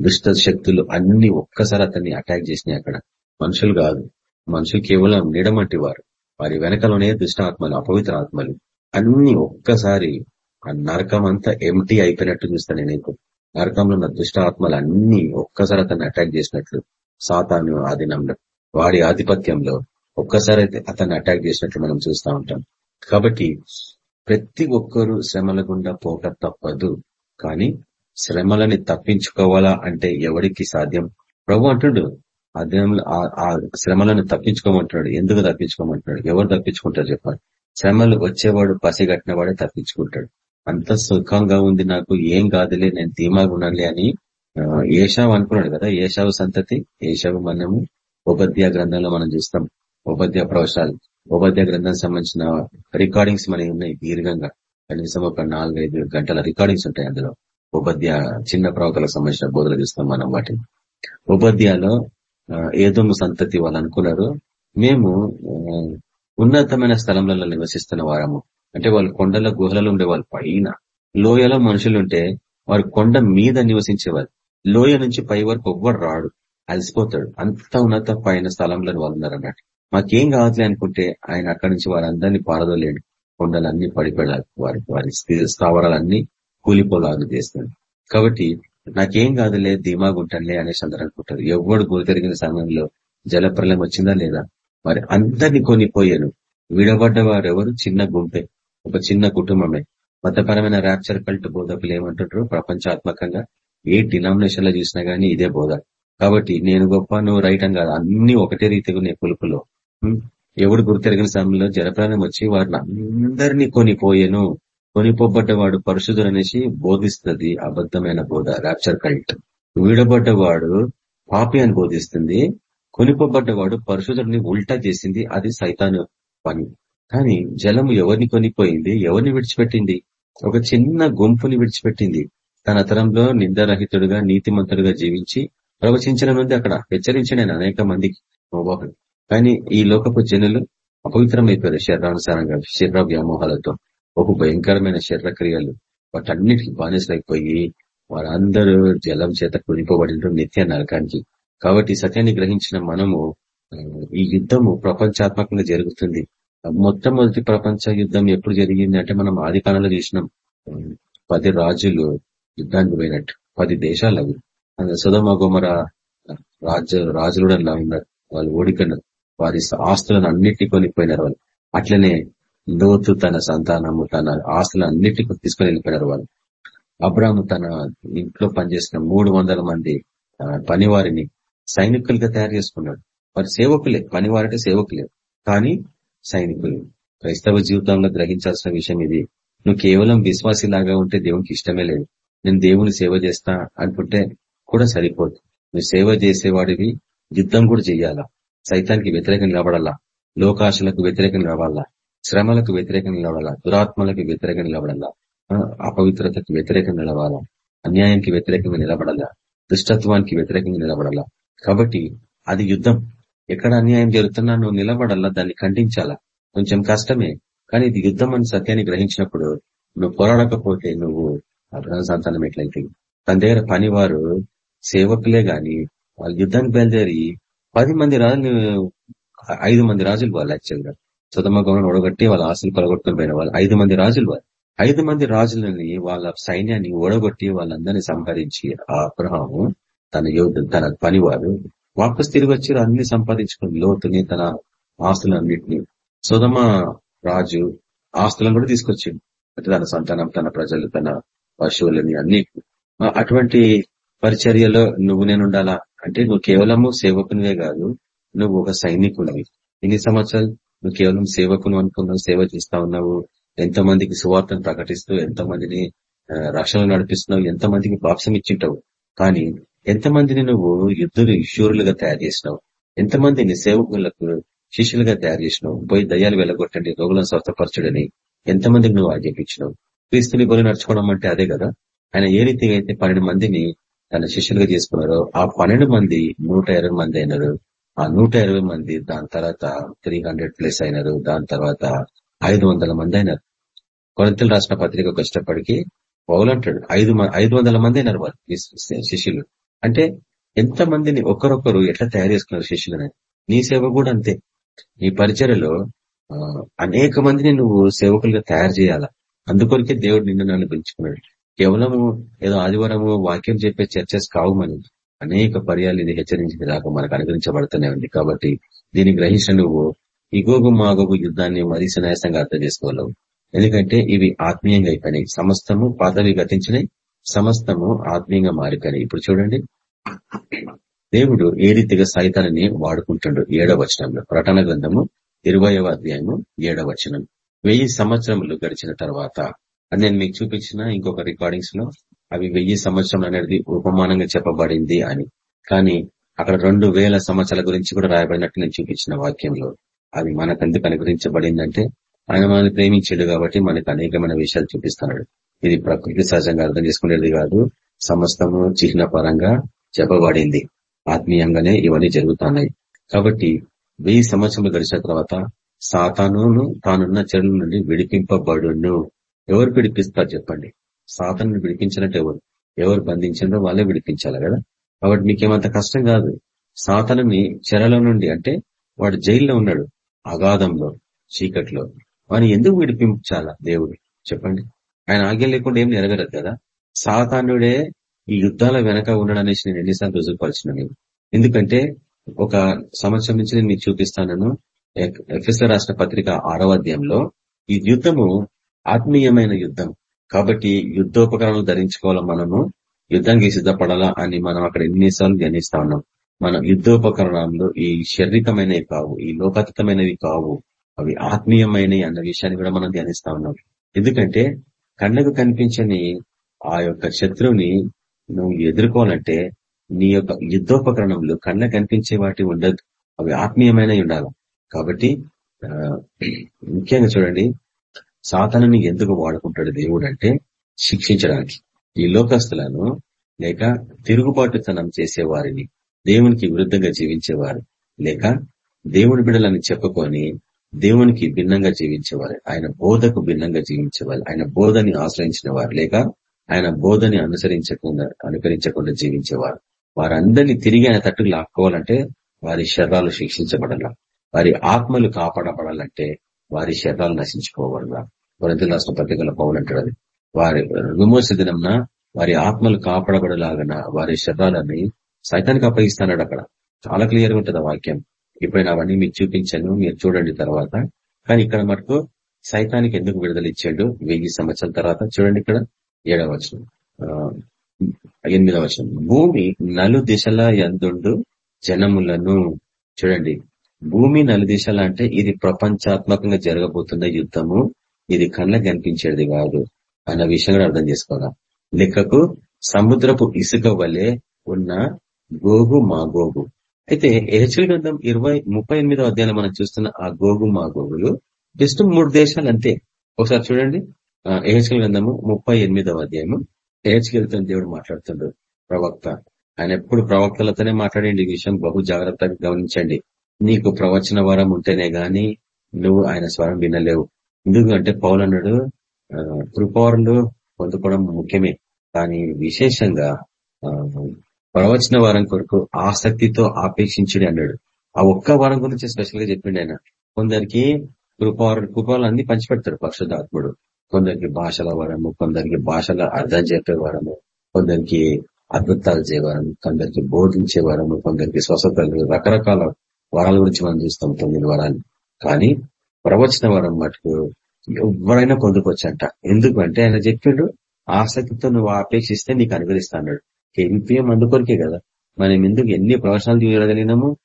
దుష్ట శక్తులు అన్ని ఒక్కసారి అతన్ని అటాక్ చేసినాయి అక్కడ. మనుషులు కాదు. మనుషులు కేవలం నీడమంటి వారు వారి వెనకలోనే దుష్టాత్మలు అపవిత్ర ఆత్మలు. అన్ని ఒక్కసారి ఆ నరకం అంతా ఎంటీ అయిపోయినట్టు చూస్తాను నేను. నరకంలో ఉన్న దుష్టాత్మలు అన్ని ఒక్కసారి అతన్ని అటాక్ చేసినట్లు సాతాను ఆధీనంలో వాడి ఆధిపత్యంలో ఒక్కసారి అయితే అతన్ని అటాక్ చేసినట్లు మనం చూస్తూ ఉంటాం. కాబట్టి ప్రతి ఒక్కరూ శ్రమల గుండా పోక తప్పదు. కానీ శ్రమలని తప్పించుకోవాలా అంటే ఎవరికి సాధ్యం? ప్రభు అంటుడు ఆ శ్రమలను తప్పించుకోమంటాడు ఎందుకు తప్పించుకోమంటాడు ఎవరు తప్పించుకుంటారు చెప్పాలి శ్రమలు వచ్చేవాడు పసిగట్టిన వాడే తప్పించుకుంటాడు. అంత సుఖంగా ఉంది నాకు ఏం కాదులే నేను ధీమాగా ఉండాలి అని ఏషావు అనుకున్నాడు కదా? ఏషావు సంతతి ఏషావు మనము ఉపద్య గ్రంథంలో మనం చూస్తాం. ఉపద్య ప్రవశాలు ఉపద్య గ్రంథం సంబంధించిన రికార్డింగ్స్ మనకి ఉన్నాయి దీర్ఘంగా. కనీసం ఒక నాలుగైదు గంటల రికార్డింగ్స్ ఉంటాయి అందులో. ఉపద్య చిన్న ప్రవక్తలకు సంబంధించిన బోధలు చూస్తాం మనం వాటిని. ఉపద్యాలో ఏదో సంతతి వాళ్ళు అనుకున్నారు. మేము ఉన్నతమైన స్థలంలో నివసిస్తున్న వారము. అంటే వాళ్ళు కొండల గుహలలో ఉండేవాళ్ళు. పైన లోయలో మనుషులుంటే వారు కొండ మీద నివసించేవారు. లోయ నుంచి పై వరకు ఎవ్వరు రాడు. అలసిపోతాడు. అంత ఉన్నత పైన స్థలంలో వాళ్ళు ఉన్నారు అన్నట్టు మాకేం కావట్లే అనుకుంటే ఆయన అక్కడి నుంచి వారందరినీ పారదోలేడు. కొండలన్నీ పడిపోయాలి వారి వారి స్థావరాలన్నీ కూలిపోలాగా చేస్తాడు. కాబట్టి నాకేం కాదులే ధీమాగుంటానులే అనేసి అందరూ అనుకుంటారు ఎవడు గురితెరిగిన సమయంలో జలప్రలయం వచ్చిందా లేదా? మరి అందరినీ కొనిపోయాను. విడబడ్డ వారెవరు చిన్న గుంపే. ఒక చిన్న కుటుంబమే. మతపరమైన ర్యాప్చర్ కల్ట్ బోధకులు ఏమంటుంటారు ప్రపంచాత్మకంగా ఏ డినామినేషన్లో చూసినా గానీ ఇదే బోధ. కాబట్టి నేను గొప్ప నువ్వు రైట్ అని కాదు. అన్ని ఒకటే రీతిగా ఉన్నాయి పులుపులో. ఎవడు గుర్తెరిగిన సమయంలో జలప్రాణం వచ్చి వారిని అందరినీ కొనిపోయాను. కొనిపోబడ్డవాడు పరిశుద్ధుడు అనేసి బోధిస్తుంది అబద్ధమైన బోధ ర్యాప్చర్ కల్ట్ వీడబడ్డవాడు పాపి అని బోధిస్తుంది కొనిపోబడ్డవాడు పరిశుద్ధుడిని ఉల్టా చేసింది అది సైతాను పని. కానీ జలం ఎవరిని కొనిపోయింది? ఎవరిని విడిచిపెట్టింది? ఒక చిన్న గుంపుని విడిచిపెట్టింది. తన తరంలో నిందరహితుడుగా నీతిమంతుడుగా జీవించి ప్రవచించనుంది అక్కడ హెచ్చరించిన అనేక మందికి కానీ ఈ లోకపు జనులు అపవిత్రమైపోయారు శరీరానుసారంగా శరీర వ్యామోహాలతో. ఒక భయంకరమైన శరీర క్రియలు బానిసలైపోయి వారందరూ జలం చేత కుడిపోబడి నిత్య నరకానికి. కాబట్టి సత్యాన్ని గ్రహించిన మనము ఈ యుద్ధము ప్రపంచాత్మకంగా జరుగుతుంది. మొట్టమొదటి ప్రపంచ యుద్ధం ఎప్పుడు జరిగింది అంటే మనం ఆది కాలంలో చూసినాం. పది రాజులు యుద్ధానికి పోయినట్టు. పది దేశాలు అవి. సుధమ గుమర రాజు రాజులు ఉన్నారు. వాళ్ళు ఓడికన్నారు వారి ఆస్తులను అన్నిటి కొనిపోయినారు వాళ్ళు. అట్లనే లోతు తన సంతానము తన ఆస్తులు అన్నిటికీ తీసుకొని వెళ్ళిపోయినారు వాళ్ళు. అబ్రాము తన ఇంట్లో పనిచేసిన మూడు మంది పనివారిని సైనికులుగా తయారు చేసుకున్నాడు. వారి సేవకులే పనివారంటే సేవకులే. కానీ సైనికులు క్రైస్తవ జీవితంలో గ్రహించాల్సిన విషయం ఇది. నువ్వు కేవలం విశ్వాసిలాగా ఉంటే దేవునికి ఇష్టమే లేదు. నేను దేవుని సేవ చేస్తా అనుకుంటే కూడా సరిపోదు. నువ్వు సేవ చేసేవాడివి యుద్ధం కూడా చెయ్యాలా? సైతానికి వ్యతిరేకం నిలబడాలా? లోకాశలకు వ్యతిరేకం కావాలా శ్రమలకు వ్యతిరేకంగా నిలబడాలా? దురాత్మలకు వ్యతిరేకంగా నిలబడాలా? అపవిత్రతకు వ్యతిరేకంగా నిలవాలా అన్యాయానికి వ్యతిరేకంగా నిలబడాలా? దుష్టత్వానికి వ్యతిరేకంగా నిలబడాలా? కాబట్టి అది యుద్ధం. ఎక్కడ అన్యాయం జరుగుతున్నా నువ్వు నిలబడాలా? దాన్ని ఖండించాలా? కొంచెం కష్టమే. కానీ ఇది యుద్ధం అని సత్యాన్ని గ్రహించినప్పుడు నువ్వు పోరాడకపోతే నువ్వు అబ్రహం సంతానం ఎట్లయితే? తన దగ్గర పనివారు సేవకులే గాని వాళ్ళు యుద్ధానికి బయలుదేరి పది మంది రాజులు ఐదు మంది రాజులు వాళ్ళు యాక్చువల్గా సుధమ గౌరవం ఓడగొట్టి వాళ్ళ ఆశలు కొలగొట్టుకుని పోయిన వాళ్ళు. ఐదు మంది రాజులు వారు ఐదు మంది రాజులని వాళ్ళ సైన్యాన్ని ఓడగొట్టి వాళ్ళందరినీ సంహరించి ఆ అబ్రహాము తన యోధ తన పనివారు వాపస్ తిరిగి వచ్చి అన్ని సంపాదించుకుని లోతుని తన ఆస్తులన్నింటినీ సుధమ రాజు ఆస్తులను కూడా తీసుకొచ్చింది తన సంతానం తన ప్రజలు తన పశువులని అన్ని. అటువంటి పరిచర్యలో నువ్వు నేను ఉండాలా? అంటే నువ్వు కేవలము సేవకునివే కాదు నువ్వు ఒక సైనికునివి. ఎన్ని సంవత్సరాలు? నువ్వు కేవలం సేవకును అనుకున్నావు సేవ చేస్తా ఉన్నావు. ఎంతో మందికి సువార్తను ప్రకటిస్తూ ఎంతో మందిని రక్షణ నడిపిస్తున్నావు ఎంతో మందికి బాప్సం ఇచ్చింటావు. కానీ ఎంతమందిని నువ్వు యుద్ధులు శూరులుగా తయారు చేసినావు. ఎంతమందిని సేవకులకు శిష్యులుగా తయారు చేసినావు. పోయి దయ్యాలు వెళ్ళగొట్టండి రోగులను స్వస్థపరచుడని ఎంతమందికి నువ్వు ఆజ్ఞాపించినావు. క్రీస్తుని బలి నడుచుకోవడం అంటే అదే కదా? ఆయన ఏ రీతిగా అయితే పన్నెండు మందిని తన శిష్యులుగా చేసుకున్నారో ఆ పన్నెండు మంది నూట మంది అయినారు. ఆ నూట మంది దాని తర్వాత త్రీ ప్లేస్ అయినారు దాని తర్వాత ఐదు మంది అయినారు. కొరంతలు రాసిన పత్రికకు వచ్చేటప్పటికి పౌలంటాడు ఐదు ఐదు వందల మంది అయినారు వాళ్ళు శిష్యులు. అంటే ఎంత మందిని ఒకరొకరు ఎట్లా తయారు చేసుకున్నారు శిష్యులని? నీ సేవ కూడా అంతే. నీ పరిచయలో అనేక మందిని నువ్వు సేవకులుగా తయారు చేయాలా? అందుకొరికే దేవుడు నిన్ను నన్ను పిలుచుకున్నాడు కేవలము ఏదో ఆదివారము వాక్యం చెప్పే చర్చస్ కావు మనం అనేక పర్యాలు ఇది హెచ్చరించింది దాకా మనకు అనుగ్రహించబడుతూనే ఉంది. కాబట్టి దీన్ని గ్రహించిన నువ్వు ఇగోగు మాగోగు యుద్ధాన్ని మరీ సునాయాసంగా అర్థం చేసుకోగలవు. ఎందుకంటే ఇవి ఆత్మీయంగా అయిపోయినాయి. సమస్తము పాతవి గతించినాయి సమస్తము ఆత్మీయంగా మారిపోయినాయి. ఇప్పుడు చూడండి. దేవుడు ఏ రీతిగా సైతాన్ని వాడుకుంటుండడు ఏడవ వచనంలో ప్రటన గ్రంథము ఇరవయవ అధ్యాయము ఏడవ వచనం. వెయ్యి సంవత్సరములు గడిచిన తర్వాత అది నేను మీకు చూపించిన ఇంకొక రికార్డింగ్స్లో అవి వెయ్యి సంవత్సరం అనేది ఉపమానంగా చెప్పబడింది అని. కానీ అక్కడ రెండు వేల సంవత్సరాల గురించి కూడా రాయబడినట్టు నేను చూపించిన వాక్యంలో. అది మనకెందుకు అనుగ్రహించబడిందంటే ఆయన మనల్ని ప్రేమించాడు కాబట్టి మనకు అనేకమైన విషయాలు చూపిస్తున్నాడు. ఇది ప్రకృతి సహజంగా అర్థం చేసుకునేది కాదు సమస్తము చిహ్న పరంగా చెప్పబడింది. ఆత్మీయంగానే ఇవన్నీ జరుగుతున్నాయి. కాబట్టి వెయ్యి సంవత్సరం గడిచిన తర్వాత సాతాను తానున్న చెరువుల నుండి విడిపింపబడును. ఎవరు విడిపిస్తారు చెప్పండి? సాతను విడిపించినట్టు ఎవరు? ఎవరు బంధించారో వాళ్ళే విడిపించాలి కదా? కాబట్టి మీకేమంత కష్టం కాదు. సాతనుని చెరలో నుండి అంటే వాడు జైల్లో ఉన్నాడు అగాధంలో చీకట్లో. వాని ఎందుకు విడిపించాలా దేవుడు? చెప్పండి. ఆయన ఆజ్ఞ లేకుండా ఏం నెరవేరదు కదా? సాతానుడే ఈ యుద్ధాల వెనక ఉన్నాడనేసి నేను ఎన్నిసార్లు రుజువుపరిచిన నేను. ఎందుకంటే ఒక సంవత్సరం నుంచి నేను మీకు చూపిస్తాను ఎఫ్ఎస్ఆర్ రాష్ట్ర పత్రిక ఆరవ అధ్యాయంలో ఈ యుద్ధము ఆత్మీయమైన యుద్ధం. కాబట్టి యుద్ధోపకరణలు ధరించుకోవాలా మనము? యుద్ధానికి సిద్ధపడాలా అని మనం అక్కడ ఎన్నిసార్లు ధ్యానిస్తా ఉన్నాం. మన యుద్ధోపకరణాలు ఈ శారీరకమైనవి కావు ఈ లోకాతీతమైనవి కావు. అవి ఆత్మీయమైనవి అన్న విషయాన్ని కూడా మనం ధ్యానిస్తా ఉన్నాం. ఎందుకంటే కళ్ళకు కనిపించని ఆ యొక్క శత్రువుని నువ్వు ఎదుర్కోవాలంటే నీ యొక్క యుద్ధోపకరణములు కళ్ళ కనిపించే వాటి ఉండదు. అవి ఆత్మీయమైన ఉండాలి. కాబట్టి ముఖ్యంగా చూడండి సాధనని ఎందుకు వాడుకుంటాడు దేవుడు అంటే శిక్షించడానికి. ఈ లోకస్తులను లేక తిరుగుబాటుతనం చేసే వారిని దేవునికి విరుద్ధంగా జీవించేవారు లేక దేవుడి బిడలని చెప్పుకొని దేవునికి భిన్నంగా జీవించేవారు ఆయన బోధకు భిన్నంగా జీవించేవారు ఆయన బోధని ఆశ్రయించిన వారు లేక ఆయన బోధని అనుసరించకుండా అనుకరించకుండా జీవించేవారు. వారందరినీ తిరిగి ఆయన తట్టుకు లాక్కోవాలంటే వారి శరీరాలు శిక్షించబడాల వారి ఆత్మలు కాపాడబడాలంటే వారి శరీరాలు నశించుకోవాల వరంతి రాష్ట్ర పత్రికల పౌలంటాడు అది. వారి విమోచ దినంన వారి ఆత్మలు కాపాడబడలాగన వారి శరీరాలని సైతానికి అప్పగిస్తాడు అక్కడ. చాలా క్లియర్గా ఉంటుంది ఆ వాక్యం. ఇప్పుడు అవన్నీ మీకు చూపించాను మీరు చూడండి తర్వాత. కానీ ఇక్కడ మటుకు సైతానికి ఎందుకు విడుదల ఇచ్చాడు? వెయ్యి సంవత్సరాల తర్వాత. చూడండి ఇక్కడ ఏడవచ్చు ఎనిమిదవ భూమి నలు దిశల ఎందుండు జనములను. చూడండి. భూమి నలు అంటే ఇది ప్రపంచాత్మకంగా జరగబోతున్న యుద్ధము. ఇది కళ్ళకు కనిపించేది కాదు అన్న విషయం కూడా అర్థం చేసుకోవాలా? లెక్కకు సముద్రపు ఇసుక వలె ఉన్న గోగు మా గోగు అయితే ఎహెచ్ఎల్ గ్రంథం ఇరవై ముప్పై ఎనిమిదో అధ్యాయంలో మనం చూస్తున్న ఆ గోగు మా గోగులు జస్ట్ మూడు దేశాలు అంతే. ఒకసారి చూడండి. ఎహెచ్ఎల్ గ్రంథము ముప్పై ఎనిమిదవ అధ్యాయము. ఏహెచ్కెల్తో దేవుడు మాట్లాడుతుండ్రు ప్రవక్త. ఆయన ఎప్పుడు ప్రవక్తలతోనే మాట్లాడండి ఈ విషయం బహు జాగ్రత్తగా గమనించండి. నీకు ప్రవచన వరం ఉంటేనే గాని నువ్వు ఆయన స్వరం వినలేవు. ఎందుకంటే పౌలన్నాడు కృపవరులు పొందుకోవడం ముఖ్యమే. కానీ విశేషంగా ప్రవచన వారం కొరకు ఆసక్తితో ఆపేక్షించుడు అన్నాడు. ఆ ఒక్క వారం గురించి స్పెషల్గా చెప్పిండు ఆయన. కొందరికి కృపారు కృపాలు అన్ని పంచిపెడతాడు పక్షుదాత్ముడు కొందరికి భాషల వరము కొందరికి భాషల అర్థం చెప్పే వరము కొందరికి అద్భుతాలు చేయవరం కొందరికి బోధించే వరము కొందరికి స్వస్థతలు రకరకాల వరాల గురించి మనం చూస్తాం తొమ్మిది వరాలు. కానీ ప్రవచన వరం మటుకు ఎవరైనా పొందుకోవచ్చంట. ఎందుకంటే ఆయన చెప్పిండు ఆసక్తితో నువ్వు అపేక్షిస్తే నీకు అనుగ్రహిస్తా అన్నాడు. కేవీపీఎం అందుకొరికే కదా. మనం ఎందుకు ఎన్ని ప్రవచనాలు చూడగలిగినాము?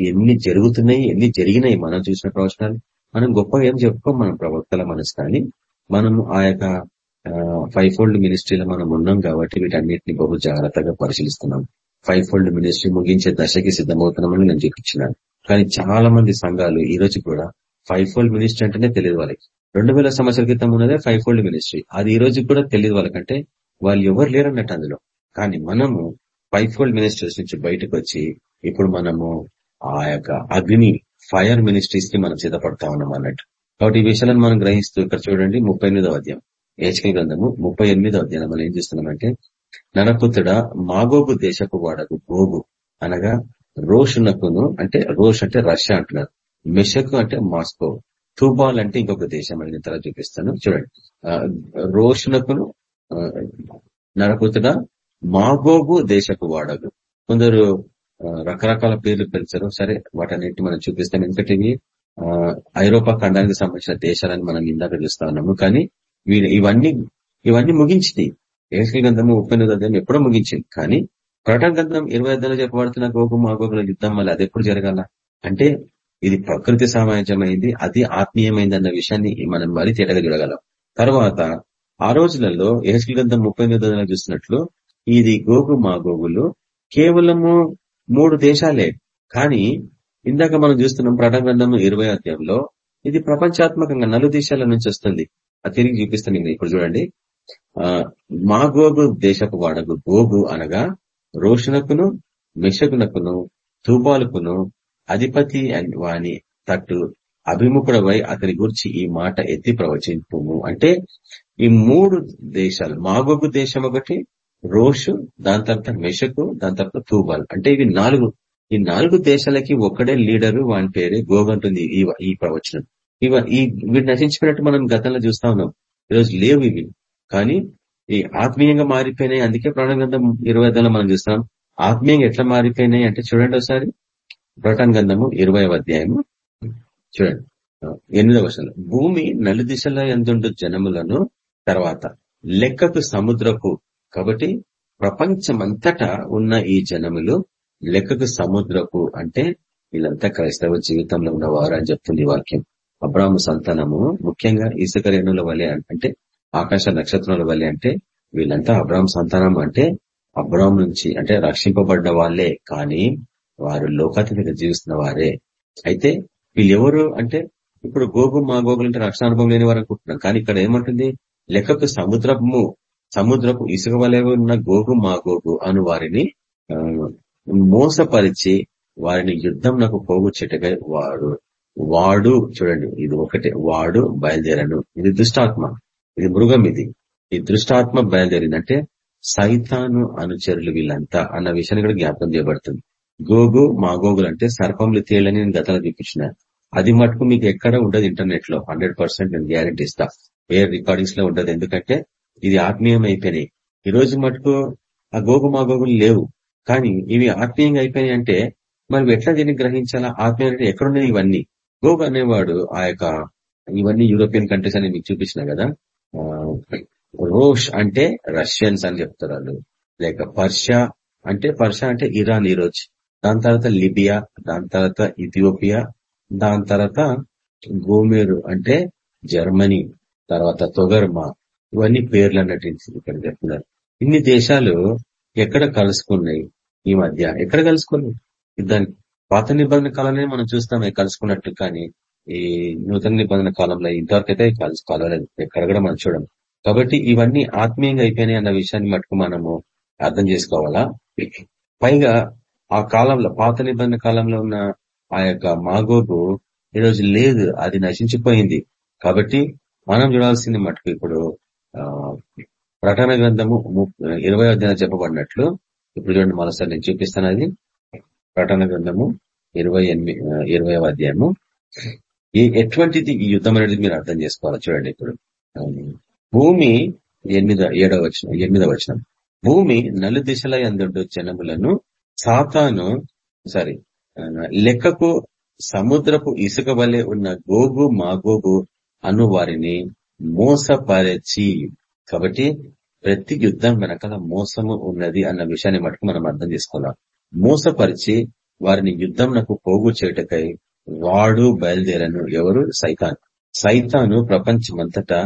ఎన్ని జరుగుతున్నాయి ఎన్ని జరిగినాయి మనం చూసిన ప్రవచనాలు? మనం గొప్పగా ఏం చెప్పుకోం మనం ప్రవక్తల మనసు కానీ మనం ఆ యొక్క ఫైవ్ ఫోల్డ్ మినిస్ట్రీలో మనం ఉన్నాం కాబట్టి వీటన్నిటిని బహు జాగ్రత్తగా పరిశీలిస్తున్నాం. ఫైవ్ ఫోల్డ్ మినిస్ట్రీ ముగించే దశకి సిద్ధమవుతున్నామని నేను చూపించినాను. కానీ చాలా మంది సంఘాలు ఈ రోజు కూడా ఫైవ్ ఫోల్డ్ మినిస్ట్రీ అంటేనే తెలియదు వాళ్ళకి. రెండు వేల సంవత్సరాల క్రితం ఉన్నదే ఫైవ్ ఫోల్డ్ మినిస్ట్రీ అది ఈ రోజు కూడా తెలియదు వాళ్ళకంటే వాళ్ళు ఎవరు లేరన్నట్టు అందులో. కానీ మనము ఫైవ్ ఫోల్డ్ మినిస్ట్రీస్ నుంచి బయటకు వచ్చి ఇప్పుడు మనము ఆ యొక్క అగ్ని ఫైర్ మినిస్ట్రీస్కి మనం సిద్ధపడతా ఉన్నాం అన్నట్టు. కాబట్టి ఈ విషయాలను మనం గ్రహిస్తూ ఇక్కడ చూడండి ముప్పై ఎనిమిదో అధ్యాయం. ఏచకల్ గ్రంథము ముప్పై ఎనిమిదో అధ్యాయం మనం ఏం చేస్తున్నామంటే నరపుతుడ మాగోగు దేశపు వాడకు గోగు అనగా రోషునకును అంటే రోష్ అంటే రష్యా అంటున్నారు. మెషకు అంటే మాస్కో. తూబాల్ అంటే ఇంకొక దేశం అని తర్వాత చూపిస్తాను. చూడండి. రోషునకును నరపుతుడ మాగోగు దేశపు వాడకు కొందరు రకరకాల పేర్లు పిలిచారు సరే వాటన్నిటి మనం చూపిస్తాం. ఎందుకంటే ఇవి ఐరోపా ఖండానికి సంబంధించిన దేశాలని మనం ఇందాక చూస్తా ఉన్నాము. కానీ వీళ్ళు ఇవన్నీ ఇవన్నీ ముగించినాయి. ఏసుల గంధము ముప్పై అధ్యాయం ఎప్పుడో ముగించింది. కానీ ప్రకటన గంధం ఇరవై అధ్యాయంలో చెప్పబడుతున్న గోగు మాగోగుల యుద్ధం మళ్ళీ అది ఎప్పుడు జరగాల? అంటే ఇది ప్రకృతి సమాజమైంది అది ఆత్మీయమైంది అన్న విషయాన్ని మనం మరీ తేటగా చూడగలం. తర్వాత ఆ రోజులలో ఏసుల గంధం ముప్పై ఎనిమిది చూసినట్లు ఇది గోగు మాగోగులు కేవలము మూడు దేశాలే. కానీ ఇందాక మనం చూస్తున్నాం ప్రటగ్రంథం ఇరవై అధ్యాయంలో ఇది ప్రపంచాత్మకంగా నలు దేశాల నుంచి వస్తుంది. అది తిరిగి చూపిస్తాను ఇప్పుడు చూడండి. ఆ దేశపు వాడకు గోగు అనగా రోషణకును మిషకునకును తూబాలుకును అధిపతి వాని తట్టు అభిముఖుడవై అతని గురించి ఈ మాట ఎత్తి ప్రవచింపు అంటే ఈ మూడు దేశాలు మాగోగు దేశం ఒకటి రోషు దాని తర్వాత మెషకు దాని తర్వాత తూబాల్ అంటే ఇవి నాలుగు ఈ నాలుగు దేశాలకి ఒక్కడే లీడరు వాని పేరే గోగంటుంది ఈ ప్రవచనం. ఇవ ఈ వీటి నశించిపోయినట్టు మనం గతంలో చూస్తా ఉన్నాం. ఈరోజు లేవు ఇవి. కానీ ఈ ఆత్మీయంగా మారిపోయినాయి. అందుకే ప్రాణగంధం ఇరవై అధ్యాయంలో మనం చూస్తాం ఆత్మీయంగా ఎట్లా మారిపోయినాయి అంటే చూడండి ఒకసారి. ప్రకటన గంధము ఇరవై అధ్యాయము చూడండి. ఎనిమిదవ వర్షాలు భూమి నలు దిశల ఎందుండు జనములను తర్వాత లెక్కకు సముద్రపు కాబట్టి ప్రపంచమంతటా ఉన్న ఈ జనములు లెక్కకు సముద్రపు అంటే వీళ్ళంతా క్రైస్తవ జీవితంలో ఉన్నవారు అని చెప్తుంది వాక్యం. అబ్రాహ్మ సంతానము ముఖ్యంగా ఇసుక రేణుల వలె అంటే ఆకాశ నక్షత్రాల వలె అంటే వీళ్ళంతా అబ్రాహం సంతానం అంటే అబ్రాహం నుంచి అంటే రక్షింపబడ్డ వాళ్ళే. కానీ వారు లోకాతీతంగా జీవిస్తున్న వారే. అయితే వీళ్ళెవరు అంటే ఇప్పుడు గోగు మా గోగులు అంటే రక్షణ అనుభవం లేని వారు అనుకుంటున్నాం. కానీ ఇక్కడ ఏమంటుంది? లెక్కకు సముద్రము సముద్రపు ఇసుక వలె ఉన్న గోగు మా గోగు అను వారిని మోసపరిచి వారిని యుద్ధం నాకు పోగుచ్చేటగా చెట్టుగా వాడు వాడు చూడండి ఇది ఒకటే వాడు బయలుదేరను. ఇది దుష్టాత్మ. ఇది మృగం ఇది. ఈ దృష్టాత్మ బయలుదేరిందంటే సైతాను అనుచరులు వీళ్ళంతా అన్న విషయాన్ని కూడా జ్ఞాపకం చేయబడుతుంది. గోగు మా గోగులు అంటే సర్పంలు తేలని నేను గతంలో చూపించిన. అది మటుకు మీకు ఎక్కడ ఉండదు ఇంటర్నెట్లో హండ్రెడ్ పర్సెంట్ నేను గ్యారంటీ ఇస్తా. ఏ రికార్డింగ్స్లో ఉండదు. ఎందుకంటే ఇది ఆత్మీయం అయిపోయినాయి. ఈ రోజు మటుకు ఆ గోగు మా గోగులు లేవు. కానీ ఇవి ఆత్మీయంగా అయిపోయినాయి అంటే మరి ఎట్లా దీన్ని గ్రహించాలా? ఆత్మీయ అంటే ఎక్కడున్నాయి ఇవన్నీ? గోగు అనేవాడు ఆ యొక్క ఇవన్నీ యూరోపియన్ కంట్రీస్ అని మీకు చూపించిన కదా? రోష్ అంటే రష్యన్స్ అని చెప్తారు వాళ్ళు. లేక పర్షియా అంటే పర్షియా అంటే ఇరాన్ ఈరోజు. దాని తర్వాత లిబియా దాని తర్వాత ఇథియోపియా దాని తర్వాత గోమేరు అంటే జర్మనీ తర్వాత తొగర్మా. ఇవన్నీ పేర్లు అన్నట్టు ఇక్కడ చెప్తున్నారు. ఇన్ని దేశాలు ఎక్కడ కలుసుకున్నాయి ఈ మధ్య? ఎక్కడ కలుసుకున్నాయి? దానికి పాత నిబంధన కాలంలోనే మనం చూస్తాం కలుసుకున్నట్టు కానీ ఈ నూతన నిబంధన కాలంలో ఇంతవరకు అయితే కలవలేదు ఎక్కడ కూడా మనం చూడండి కాబట్టి ఇవన్నీ ఆత్మీయంగా అయిపోయినాయి అన్న విషయాన్ని మటుకు మనము అర్థం చేసుకోవాలా? పైగా ఆ కాలంలో పాత నిబంధన కాలంలో ఉన్న ఆ యొక్క మాగోగు ఈరోజు లేదు అది నశించిపోయింది. కాబట్టి మనం చూడాల్సింది మటుకు ఇప్పుడు ప్రకటన గ్రంథము ఇరవై అధ్యాయం చెప్పబడినట్లు ఇప్పుడు చూడండి మరోసారి నేను చూపిస్తాను అది. ప్రకటన గ్రంథము ఇరవై ఎనిమిది ఇరవై అధ్యాయము. ఎటువంటిది ఈ యుద్ధం అనేది మీరు అర్థం చేసుకోవాలి చూడండి ఇప్పుడు. భూమి ఎనిమిదో ఏడవ వచనం ఎనిమిదవ వచనం. భూమి నలు దిశల ఎందుడు జనములను సాతాను సారీ లెక్కకు సముద్రపు ఇసుక వలె ఉన్న గోగు మాగోగు అను వారిని మోసపరచి. కాబట్టి ప్రతి యుద్ధం వెనకాల మోసము ఉన్నది అన్న విషయాన్ని మటుకు మనం అర్థం చేసుకోవాలి? మోసపరిచి వారిని యుద్ధంనకు పోగు చేయటకై వాడు బయలుదేరను ఎవరు? సైతాన్. సైతాను ప్రపంచమంతటా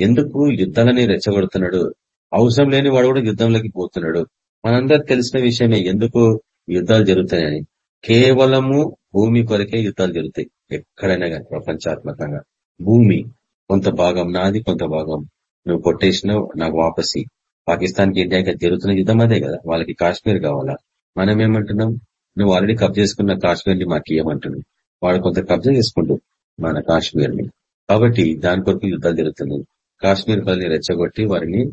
ఎందుకు యుద్ధాలని రెచ్చగొడుతున్నాడు? అవసరం లేని వాడు కూడా యుద్ధంలోకి పోతున్నాడు. మనందరికి తెలిసిన విషయమే ఎందుకు యుద్ధాలు జరుగుతాయని. కేవలము భూమి కొరకే యుద్ధాలు జరుగుతాయి. ఎక్కడైనా కానీ ప్రపంచాత్మకంగా. భూమి కొంత భాగం నాది కొంత భాగం నువ్వు కొట్టేసినావు నాకు వాపసి. పాకిస్తాన్కి ఇండియాకి జరుగుతున్న యుద్ధం అదే కదా. వాళ్ళకి కాశ్మీర్ కావాలా? మనం ఏమంటున్నాం? నువ్వు ఆల్రెడీ కబ్జా చేసుకున్న కాశ్మీర్ని మాకు ఇవ్వమంటున్నావు వాడు కొంత కబ్జా చేసుకుంటూ మన కాశ్మీర్ని కాబట్టి దాని కొరకు యుద్ధాలు జరుగుతున్నాయి. కాశ్మీర్ పల్లిని రెచ్చగొట్టి వారిని